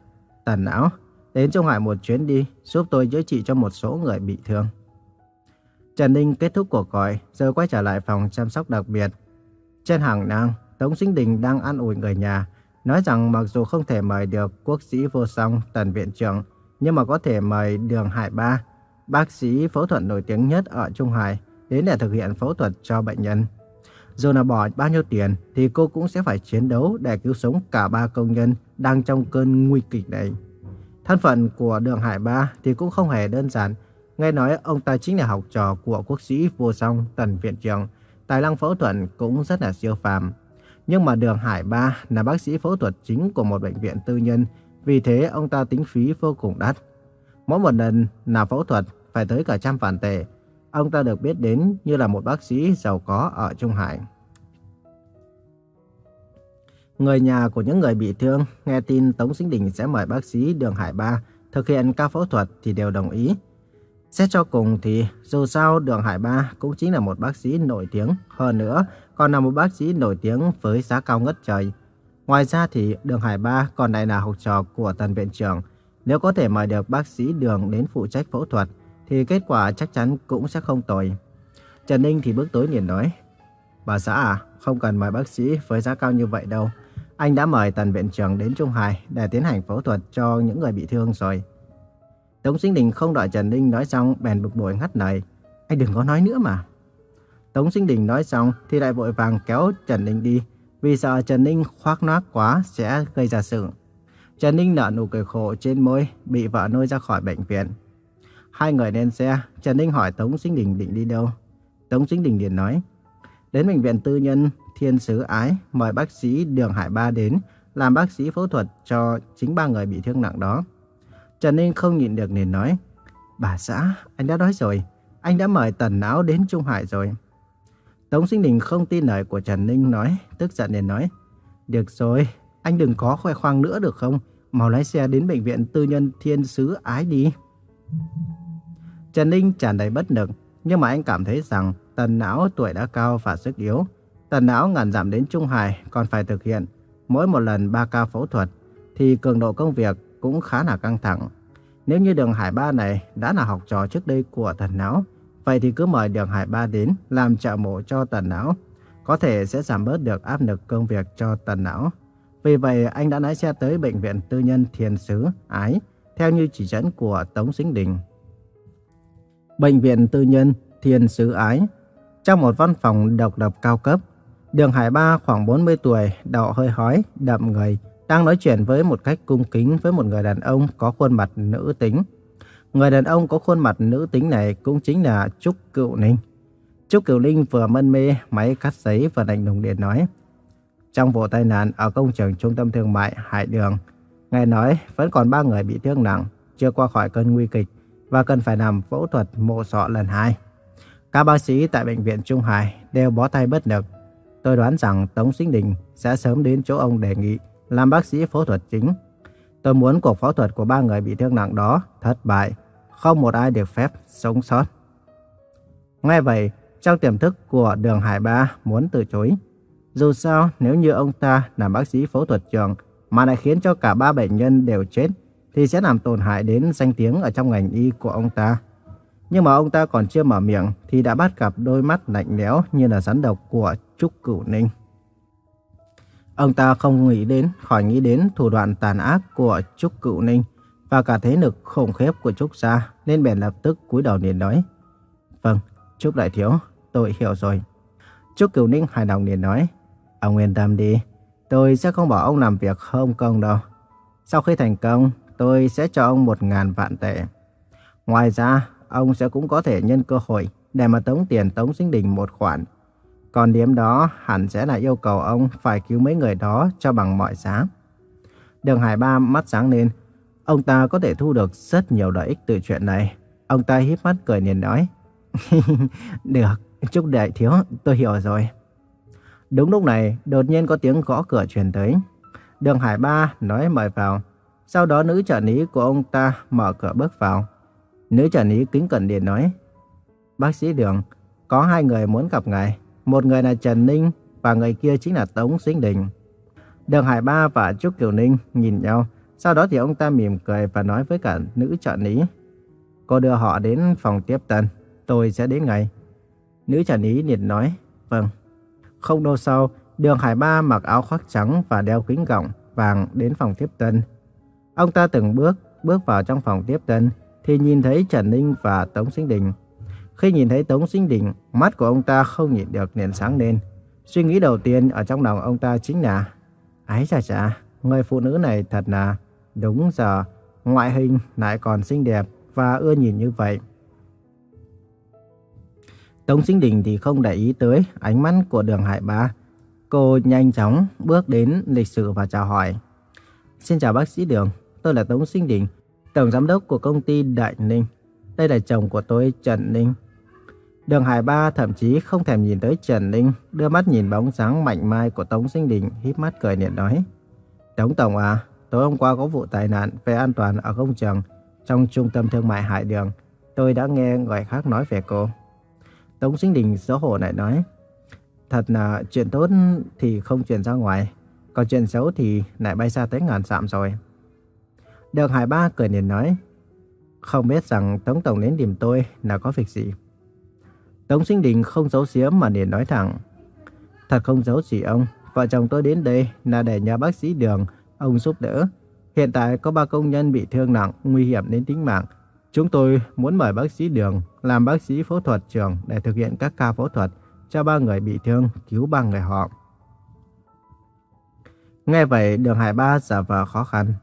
Speaker 1: Tần não, đến Trung Hải một chuyến đi, giúp tôi chữa trị cho một số người bị thương. Trần Ninh kết thúc cuộc gọi, rồi quay trở lại phòng chăm sóc đặc biệt. Trên hàng ngang, Tống Sinh Đình đang an ủi người nhà, nói rằng mặc dù không thể mời được quốc sĩ vô song tần viện trưởng, nhưng mà có thể mời Đường Hải Ba, bác sĩ phẫu thuật nổi tiếng nhất ở Trung Hải, đến để thực hiện phẫu thuật cho bệnh nhân. Dù là bỏ bao nhiêu tiền thì cô cũng sẽ phải chiến đấu để cứu sống cả ba công nhân đang trong cơn nguy kịch này. Thân phận của Đường Hải Ba thì cũng không hề đơn giản. Nghe nói ông ta chính là học trò của quốc sĩ vô song Tần Viện trường Tài năng phẫu thuật cũng rất là siêu phàm. Nhưng mà Đường Hải Ba là bác sĩ phẫu thuật chính của một bệnh viện tư nhân. Vì thế ông ta tính phí vô cùng đắt. Mỗi một lần nào phẫu thuật phải tới cả trăm vạn tệ. Ông ta được biết đến như là một bác sĩ giàu có ở Trung Hải. Người nhà của những người bị thương nghe tin Tống Sinh Đình sẽ mời bác sĩ Đường Hải Ba thực hiện ca phẫu thuật thì đều đồng ý. Xét cho cùng thì dù sao Đường Hải Ba cũng chính là một bác sĩ nổi tiếng. Hơn nữa còn là một bác sĩ nổi tiếng với giá cao ngất trời. Ngoài ra thì Đường Hải Ba còn lại là học trò của tần viện trưởng. Nếu có thể mời được bác sĩ Đường đến phụ trách phẫu thuật thì kết quả chắc chắn cũng sẽ không tồi. Trần Ninh thì bước tối liền nói, Bà xã à, không cần mời bác sĩ với giá cao như vậy đâu. Anh đã mời tần viện trưởng đến Trung Hải để tiến hành phẫu thuật cho những người bị thương rồi. Tống Sinh Đình không đợi Trần Ninh nói xong bèn bực bội ngắt lời. Anh đừng có nói nữa mà. Tống Sinh Đình nói xong thì lại vội vàng kéo Trần Ninh đi vì sợ Trần Ninh khoác noác quá sẽ gây ra sự. Trần Ninh nở nụ cười khổ trên môi bị vợ nuôi ra khỏi bệnh viện. Hai người lên xe, Trần Ninh hỏi Tống Sinh Đình định đi đâu. Tống Sinh Đình liền nói, đến bệnh viện tư nhân Thiên Sứ Ái mời bác sĩ Đường Hải Ba đến làm bác sĩ phẫu thuật cho chính ba người bị thương nặng đó. Trần Ninh không nhịn được liền nói, bà xã, anh đã nói rồi, anh đã mời Tần Não đến Trung Hải rồi. Tống Sinh Đình không tin lời của Trần Ninh nói, tức giận liền nói, được rồi, anh đừng có khoe khoang nữa được không, mau lái xe đến bệnh viện tư nhân Thiên Sứ Ái đi. Trần Ninh tràn đầy bất lực, nhưng mà anh cảm thấy rằng Tần Não tuổi đã cao và sức yếu. Tần Não ngàn giảm đến Trung Hải còn phải thực hiện mỗi một lần 3 ca phẫu thuật, thì cường độ công việc cũng khá là căng thẳng. Nếu như đường Hải Ba này đã là học trò trước đây của Tần Não, vậy thì cứ mời đường Hải Ba đến làm trợ mộ cho Tần Não, có thể sẽ giảm bớt được áp lực công việc cho Tần Não. Vì vậy, anh đã lái xe tới bệnh viện tư nhân Thiền Sứ, Ái, theo như chỉ dẫn của Tống Sinh Đình. Bệnh viện tư nhân Thiên Sứ Ái Trong một văn phòng độc lập cao cấp, Đường Hải Ba khoảng 40 tuổi, đầu hơi hói, đậm người, đang nói chuyện với một cách cung kính với một người đàn ông có khuôn mặt nữ tính. Người đàn ông có khuôn mặt nữ tính này cũng chính là Trúc Cựu Ninh. Trúc Cựu Ninh vừa mân mê máy cắt giấy và lạnh lùng điện nói. Trong vụ tai nạn ở công trường trung tâm thương mại Hải Đường, nghe nói vẫn còn ba người bị thương nặng, chưa qua khỏi cơn nguy kịch và cần phải làm phẫu thuật mổ sọ lần hai. Các bác sĩ tại bệnh viện Trung Hải đều bó tay bất lực. Tôi đoán rằng Tống Sinh Đình sẽ sớm đến chỗ ông đề nghị làm bác sĩ phẫu thuật chính. Tôi muốn cuộc phẫu thuật của ba người bị thương nặng đó thất bại, không một ai được phép sống sót. Nghe vậy, trong tiềm thức của đường Hải Ba muốn từ chối. Dù sao, nếu như ông ta làm bác sĩ phẫu thuật trường mà lại khiến cho cả ba bệnh nhân đều chết, thì sẽ làm tổn hại đến danh tiếng ở trong ngành y của ông ta. Nhưng mà ông ta còn chưa mở miệng thì đã bắt gặp đôi mắt lạnh lẽo như là rắn độc của Trúc Cửu Ninh. Ông ta không nghĩ đến, khỏi nghĩ đến thủ đoạn tàn ác của Trúc cựu Ninh và cả thế lực khủng khiếp của Trúc Gia nên bèn lập tức cúi đầu liền nói. Vâng, Trúc Đại Thiếu, tôi hiểu rồi. Trúc cựu Ninh hài lòng liền nói. Ông yên tâm đi, tôi sẽ không bỏ ông làm việc không công đâu. Sau khi thành công, tôi sẽ cho ông một ngàn vạn tệ. Ngoài ra, ông sẽ cũng có thể nhân cơ hội để mà tống tiền Tống Sinh Đình một khoản. Còn điểm đó hẳn sẽ là yêu cầu ông phải cứu mấy người đó cho bằng mọi giá. Đường Hải Ba mắt sáng lên. Ông ta có thể thu được rất nhiều lợi ích từ chuyện này. Ông ta híp mắt cười niềm nói. Được, chúc đại thiếu, tôi hiểu rồi. Đúng lúc này, đột nhiên có tiếng gõ cửa truyền tới. Đường Hải Ba nói mời vào. Sau đó nữ trợ lý của ông ta mở cửa bước vào. Nữ trợ lý kính cẩn điện nói. Bác sĩ Đường, có hai người muốn gặp ngài. Một người là Trần Ninh và người kia chính là Tống Sinh Đình. Đường Hải Ba và Trúc Kiều Ninh nhìn nhau. Sau đó thì ông ta mỉm cười và nói với cả nữ trợ lý. Cô đưa họ đến phòng tiếp tân. Tôi sẽ đến ngay. Nữ trợ lý liền nói. Vâng. Không lâu sau, đường Hải Ba mặc áo khoác trắng và đeo kính gọng vàng đến phòng tiếp tân. Ông ta từng bước, bước vào trong phòng tiếp tân thì nhìn thấy Trần Ninh và Tống Sinh Đình. Khi nhìn thấy Tống Sinh Đình, mắt của ông ta không nhìn được liền sáng lên. Suy nghĩ đầu tiên ở trong lòng ông ta chính là Ái chà chà, người phụ nữ này thật là đúng giờ, ngoại hình lại còn xinh đẹp và ưa nhìn như vậy. Tống Sinh Đình thì không để ý tới ánh mắt của đường Hải Ba. Cô nhanh chóng bước đến lịch sự và chào hỏi. Xin chào bác sĩ Đường, tôi là Tống Sinh Đình, tổng giám đốc của công ty Đại Ninh. Đây là chồng của tôi Trần Ninh. Đường Hải Ba thậm chí không thèm nhìn tới Trần Ninh, đưa mắt nhìn bóng dáng mạnh mai của Tống Sinh Đình, híp mắt cười niệm nói. Tống Tổng à, tối hôm qua có vụ tai nạn về an toàn ở công trường trong trung tâm thương mại Hải Đường. Tôi đã nghe người khác nói về cô. Tống Sinh Đình xấu hổ lại nói. Thật là chuyện tốt thì không truyền ra ngoài, còn chuyện xấu thì lại bay xa tới ngàn dặm rồi. Đường Hải Ba cười niệm nói. Không biết rằng Tống Tổng đến tìm tôi là có việc gì. Tống Sinh Đình không giấu giếm mà liền nói thẳng. Thật không giấu gì ông, vợ chồng tôi đến đây là để nhà bác sĩ Đường, ông giúp đỡ. Hiện tại có ba công nhân bị thương nặng, nguy hiểm đến tính mạng. Chúng tôi muốn mời bác sĩ Đường làm bác sĩ phẫu thuật trường để thực hiện các ca phẫu thuật cho ba người bị thương, cứu ba người họ. Nghe vậy, Đường Hải Ba giả vờ khó khăn.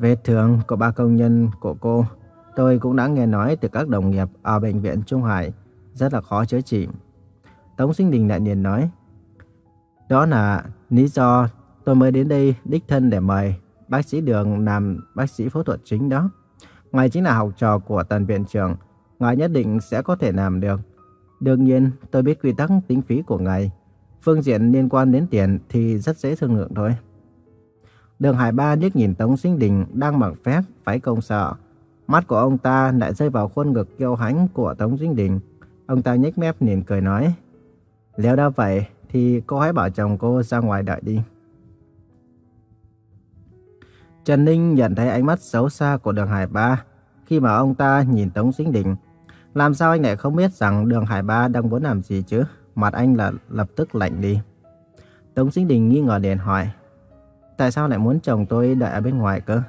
Speaker 1: Vết thương của ba công nhân của cô, tôi cũng đã nghe nói từ các đồng nghiệp ở bệnh viện Trung Hải rất là khó chữa trị. Tống Sinh Đình lại liền nói, đó là lý do tôi mới đến đây đích thân để mời bác sĩ Đường làm bác sĩ phẫu thuật chính đó. Ngài chính là học trò của tần viện trưởng, ngài nhất định sẽ có thể làm được. Đương nhiên, tôi biết quy tắc tính phí của ngài. Phương diện liên quan đến tiền thì rất dễ thương lượng thôi. Đường Hải Ba liếc nhìn Tống Sinh Đình đang mặc phép phải công sở. Mắt của ông ta lại rơi vào khuôn ngực kiêu hãnh của Tống Sinh Đình. Ông ta nhếch mép nhìn cười nói, Nếu đã vậy thì cô hãy bảo chồng cô ra ngoài đợi đi. Trần Ninh nhận thấy ánh mắt xấu xa của đường Hải Ba khi mà ông ta nhìn Tống Sinh Đình. Làm sao anh lại không biết rằng đường Hải Ba đang muốn làm gì chứ? Mặt anh là lập tức lạnh đi. Tống Sinh Đình nghi ngờ liền hỏi. Tại sao lại muốn chồng tôi đợi ở bên ngoài cơ?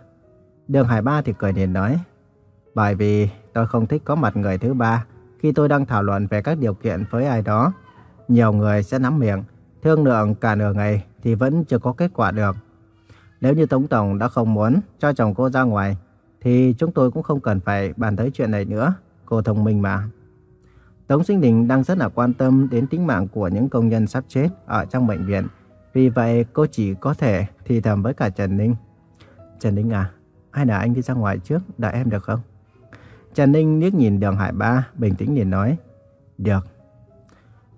Speaker 1: Đường Hải Ba thì cười liền nói. Bởi vì tôi không thích có mặt người thứ ba khi tôi đang thảo luận về các điều kiện với ai đó. Nhiều người sẽ nắm miệng, thương lượng cả nửa ngày thì vẫn chưa có kết quả được. Nếu như Tống Tổng đã không muốn cho chồng cô ra ngoài, thì chúng tôi cũng không cần phải bàn tới chuyện này nữa. Cô thông minh mà. Tống Sinh Đình đang rất là quan tâm đến tính mạng của những công nhân sắp chết ở trong bệnh viện. Vì vậy cô chỉ có thể thì thầm với cả Trần Ninh. Trần Ninh à, hay là anh đi ra ngoài trước, đợi em được không? Trần Ninh liếc nhìn đường Hải Ba, bình tĩnh liền nói. Được.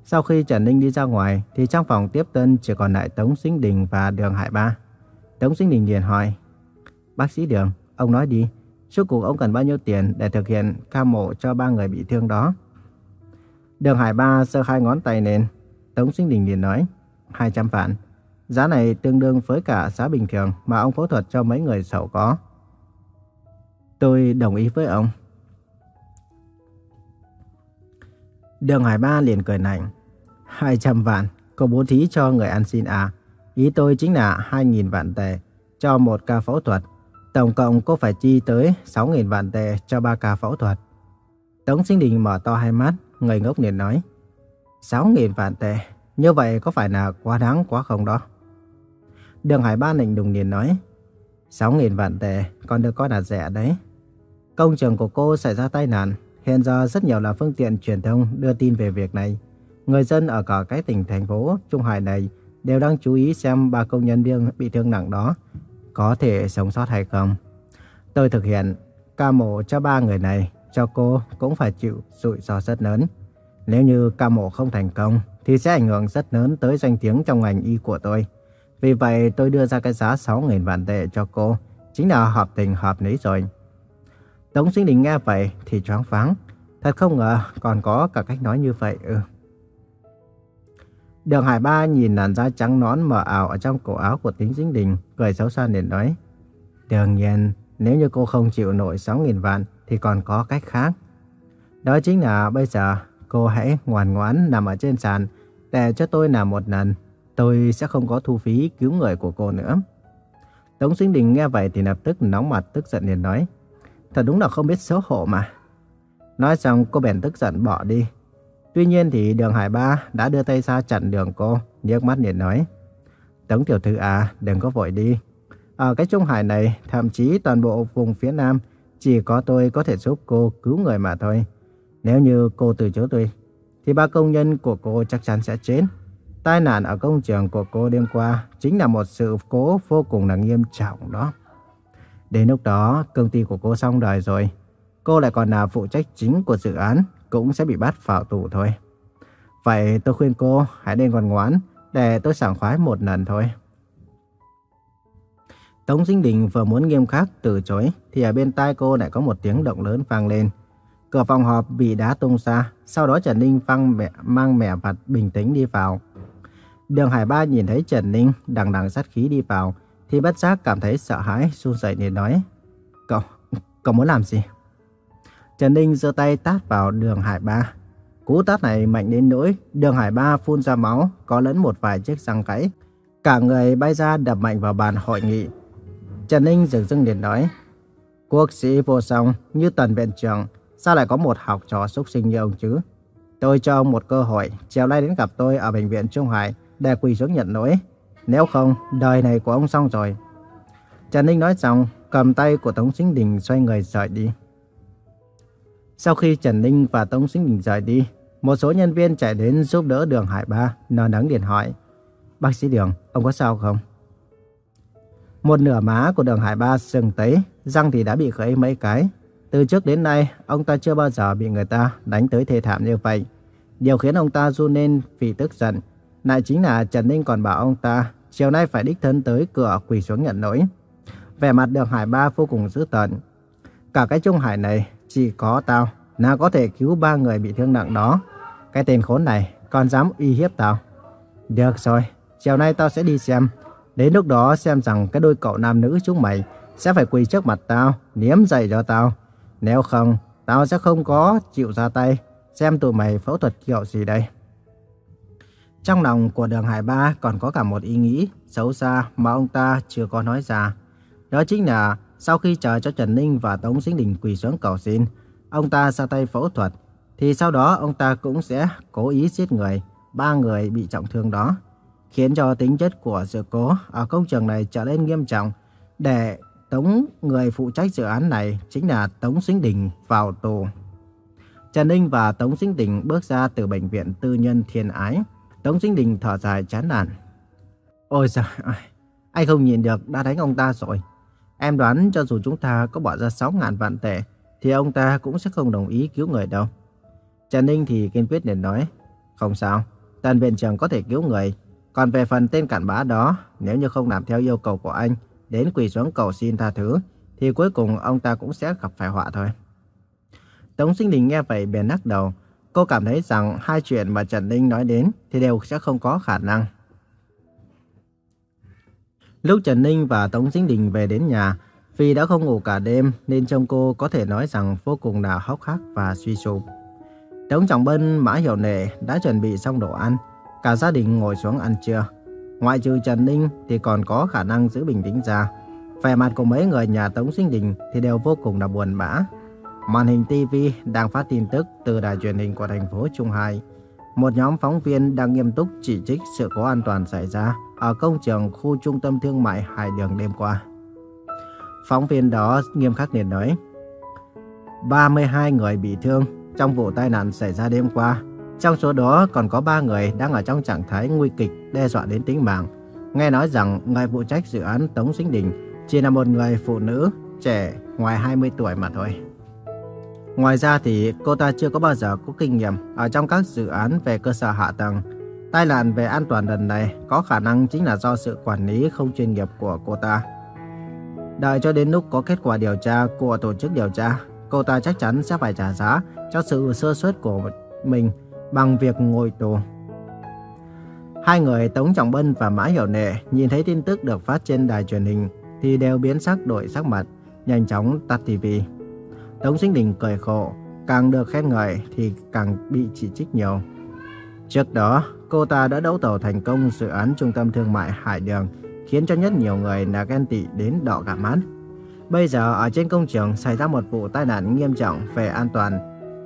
Speaker 1: Sau khi Trần Ninh đi ra ngoài, thì trong phòng tiếp tân chỉ còn lại Tống Sinh Đình và đường Hải Ba. Tống Sinh Đình liền hỏi. Bác sĩ Đường, ông nói đi. Suốt cuộc ông cần bao nhiêu tiền để thực hiện ca mổ cho ba người bị thương đó? Đường Hải Ba sơ hai ngón tay lên. Tống Sinh Đình liền nói. 200 vạn. Giá này tương đương với cả giá bình thường mà ông phẫu thuật cho mấy người sầu có. Tôi đồng ý với ông. Đường Hải Ba liền cười nảnh. 200 vạn, cô bố thí cho người ăn xin à? Ý tôi chính là 2.000 vạn tệ cho một ca phẫu thuật. Tổng cộng cô phải chi tới 6.000 vạn tệ cho ba ca phẫu thuật. Tống Sinh Đình mở to hai mắt, người ngốc liền nói. 6.000 vạn tệ, như vậy có phải là quá đáng quá không đó? Đường Hải Ba lệnh đùng liền nói. 6.000 vạn tệ, còn được coi là rẻ đấy. Công trường của cô xảy ra tai nạn, hiện giờ rất nhiều là phương tiện truyền thông đưa tin về việc này. người dân ở cả cái tỉnh thành phố Trung Hải này đều đang chú ý xem ba công nhân viên bị thương nặng đó có thể sống sót hay không. Tôi thực hiện ca mổ cho ba người này, cho cô cũng phải chịu rủi ro rất lớn. Nếu như ca mổ không thành công, thì sẽ ảnh hưởng rất lớn tới danh tiếng trong ngành y của tôi. Vì vậy tôi đưa ra cái giá 6.000 vạn tệ cho cô, chính là hợp tình hợp lý rồi. Tống Sinh Đình nghe vậy thì choáng váng. Thật không ngờ còn có cả cách nói như vậy ừ. Đường Hải Ba nhìn làn da trắng nón mờ ảo ở trong cổ áo của Tống Sinh Đình, cười xấu xa liền nói. Đương nhiên, nếu như cô không chịu nổi 6.000 vạn thì còn có cách khác. Đó chính là bây giờ cô hãy ngoan ngoãn nằm ở trên sàn để cho tôi làm một lần. Tôi sẽ không có thu phí cứu người của cô nữa. Tống Sinh Đình nghe vậy thì lập tức nóng mặt tức giận liền nói. Thật đúng là không biết xấu hổ mà. Nói xong cô bèn tức giận bỏ đi. Tuy nhiên thì đường Hải Ba đã đưa tay ra chặn đường cô, nhếch mắt liền nói. Tống tiểu thư à, đừng có vội đi. Ở cái Trung Hải này, thậm chí toàn bộ vùng phía Nam, chỉ có tôi có thể giúp cô cứu người mà thôi. Nếu như cô từ chối tôi, thì ba công nhân của cô chắc chắn sẽ chết. Tai nạn ở công trường của cô đêm qua chính là một sự cố vô cùng là nghiêm trọng đó. Đến lúc đó, công ty của cô xong đời rồi. Cô lại còn là phụ trách chính của dự án, cũng sẽ bị bắt vào tù thôi. Vậy tôi khuyên cô hãy nên ngoan ngoãn để tôi sảng khoái một lần thôi. Tống Dinh Đình vừa muốn nghiêm khắc từ chối thì ở bên tai cô lại có một tiếng động lớn vang lên. Cửa phòng họp bị đá tung ra, sau đó Trần Ninh văng mẹ, mang mẹ vặt bình tĩnh đi vào. Đường Hải Ba nhìn thấy Trần Ninh đằng đằng sát khí đi vào thì bất giác cảm thấy sợ hãi, run rẩy để nói: "Cậu, cậu muốn làm gì?" Trần Ninh giơ tay tát vào Đường Hải Ba. Cú tát này mạnh đến nỗi Đường Hải Ba phun ra máu, có lẫn một vài chiếc răng cãi. Cả người bay ra đập mạnh vào bàn hội nghị. Trần Ninh dừng dưng liền nói, Quốc sĩ vô song như tần viện trưởng, sao lại có một học trò xuất sinh như ông chứ? Tôi cho ông một cơ hội, chiều nay đến gặp tôi ở bệnh viện Trung Hải để quỳ xuống nhận lỗi. Nếu không, đời này của ông xong rồi. Trần Ninh nói xong, cầm tay của Tống Sinh Đình xoay người rời đi. Sau khi Trần Ninh và Tống Sinh Đình rời đi, một số nhân viên chạy đến giúp đỡ đường Hải Ba, nở nắng điện hỏi. Bác sĩ Đường, ông có sao không? Một nửa má của đường Hải Ba sưng tấy, răng thì đã bị gãy mấy cái. Từ trước đến nay, ông ta chưa bao giờ bị người ta đánh tới thê thảm như vậy. Điều khiến ông ta run lên vì tức giận, lại chính là Trần Ninh còn bảo ông ta chiều nay phải đích thân tới cửa quỳ xuống nhận lỗi. Vẻ mặt đường Hải Ba vô cùng dữ tợn. Cả cái Trung Hải này chỉ có tao nào có thể cứu ba người bị thương nặng đó. Cái tên khốn này còn dám uy hiếp tao. Được rồi, chiều nay tao sẽ đi xem Đến lúc đó xem rằng cái đôi cậu nam nữ chúng mày sẽ phải quỳ trước mặt tao, niếm dậy cho tao. Nếu không, tao sẽ không có chịu ra tay. Xem tụi mày phẫu thuật kiểu gì đây. Trong lòng của đường Hải Ba còn có cả một ý nghĩ xấu xa mà ông ta chưa có nói ra. Đó chính là sau khi chờ cho Trần Ninh và Tống Sinh Đình quỳ xuống cầu xin, ông ta ra tay phẫu thuật, thì sau đó ông ta cũng sẽ cố ý giết người, ba người bị trọng thương đó khiến cho tính chất của sự cố ở công trường này trở nên nghiêm trọng để tống người phụ trách dự án này chính là Tống Sinh Đình vào tù. Trần Ninh và Tống Sinh Đình bước ra từ bệnh viện tư nhân Thiên Ái. Tống Sinh Đình thở dài chán nản. Ôi giời anh không nhìn được đã đánh ông ta rồi. Em đoán cho dù chúng ta có bỏ ra 6.000 vạn tệ thì ông ta cũng sẽ không đồng ý cứu người đâu. Trần Ninh thì kiên quyết liền nói, không sao, tần viện trưởng có thể cứu người, còn về phần tên cặn bã đó, nếu như không làm theo yêu cầu của anh, đến quỳ xuống cầu xin tha thứ, thì cuối cùng ông ta cũng sẽ gặp phải họa thôi. Tống Sinh Đình nghe vậy bèn lắc đầu. Cô cảm thấy rằng hai chuyện mà Trần Ninh nói đến thì đều sẽ không có khả năng. Lúc Trần Ninh và Tống Sinh Đình về đến nhà, vì đã không ngủ cả đêm nên trông cô có thể nói rằng vô cùng là hốc hác và suy sụp. Tống Trọng Bân, Mã Hiểu Nệ đã chuẩn bị xong đồ ăn. Cả gia đình ngồi xuống ăn trưa. Ngoại trừ Trần Ninh thì còn có khả năng giữ bình tĩnh ra. Vẻ mặt của mấy người nhà Tống Sinh Đình thì đều vô cùng là buồn bã. Màn hình TV đang phát tin tức từ đài truyền hình của thành phố Trung Hải. Một nhóm phóng viên đang nghiêm túc chỉ trích sự cố an toàn xảy ra ở công trường khu trung tâm thương mại Hải Đường đêm qua. Phóng viên đó nghiêm khắc liền nói, 32 người bị thương trong vụ tai nạn xảy ra đêm qua Trong số đó còn có ba người đang ở trong trạng thái nguy kịch đe dọa đến tính mạng. Nghe nói rằng người phụ trách dự án Tống Sinh Đình chỉ là một người phụ nữ trẻ ngoài 20 tuổi mà thôi. Ngoài ra thì cô ta chưa có bao giờ có kinh nghiệm ở trong các dự án về cơ sở hạ tầng. Tai nạn về an toàn lần này có khả năng chính là do sự quản lý không chuyên nghiệp của cô ta. Đợi cho đến lúc có kết quả điều tra của tổ chức điều tra, cô ta chắc chắn sẽ phải trả giá cho sự sơ suất của mình bằng việc ngồi tù. Hai người Tống Trọng Bân và Mã Hiểu Nệ nhìn thấy tin tức được phát trên đài truyền hình thì đều biến sắc đổi sắc mặt, nhanh chóng tắt tivi. Tống Sinh Đình cười khổ, càng được khen ngợi thì càng bị chỉ trích nhiều. Trước đó, cô ta đã đấu tàu thành công dự án trung tâm thương mại Hải Đường, khiến cho rất nhiều người là ghen tị đến đỏ cả mắt. Bây giờ ở trên công trường xảy ra một vụ tai nạn nghiêm trọng về an toàn.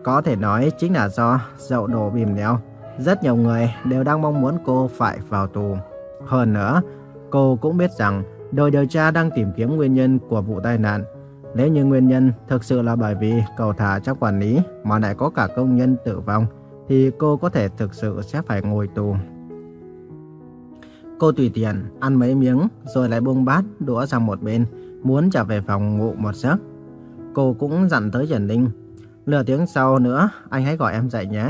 Speaker 1: Có thể nói chính là do dậu đổ bìm leo. Rất nhiều người đều đang mong muốn cô phải vào tù. Hơn nữa, cô cũng biết rằng đội điều tra đang tìm kiếm nguyên nhân của vụ tai nạn. Nếu như nguyên nhân thực sự là bởi vì cầu thả trong quản lý mà lại có cả công nhân tử vong, thì cô có thể thực sự sẽ phải ngồi tù. Cô tùy tiện ăn mấy miếng rồi lại buông bát đũa sang một bên, muốn trở về phòng ngủ một giấc. Cô cũng dặn tới Trần Ninh, nửa tiếng sau nữa anh hãy gọi em dậy nhé.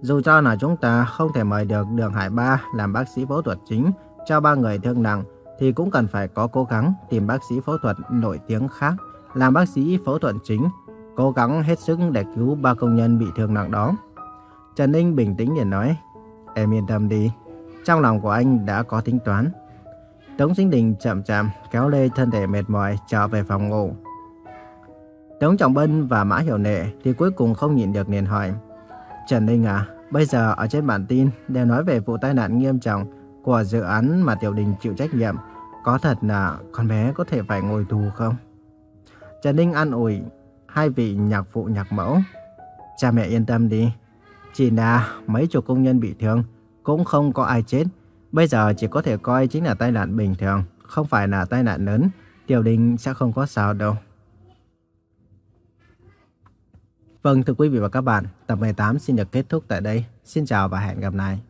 Speaker 1: Dù cho là chúng ta không thể mời được Đường Hải Ba làm bác sĩ phẫu thuật chính cho ba người thương nặng, thì cũng cần phải có cố gắng tìm bác sĩ phẫu thuật nổi tiếng khác làm bác sĩ phẫu thuật chính, cố gắng hết sức để cứu ba công nhân bị thương nặng đó. Trần Ninh bình tĩnh để nói, em yên tâm đi, trong lòng của anh đã có tính toán. Tống Sinh Đình chậm chậm kéo lê thân thể mệt mỏi trở về phòng ngủ. Tống Trọng Bân và Mã Hiểu Nệ thì cuối cùng không nhịn được liền hỏi. Trần Ninh à, bây giờ ở trên bản tin đều nói về vụ tai nạn nghiêm trọng của dự án mà Tiểu Đình chịu trách nhiệm. Có thật là con bé có thể phải ngồi tù không? Trần Ninh an ủi hai vị nhạc phụ nhạc mẫu. Cha mẹ yên tâm đi. Chỉ là mấy chục công nhân bị thương, cũng không có ai chết. Bây giờ chỉ có thể coi chính là tai nạn bình thường, không phải là tai nạn lớn. Tiểu Đình sẽ không có sao đâu. Vâng, thưa quý vị và các bạn, tập 18 xin được kết thúc tại đây. Xin chào và hẹn gặp lại.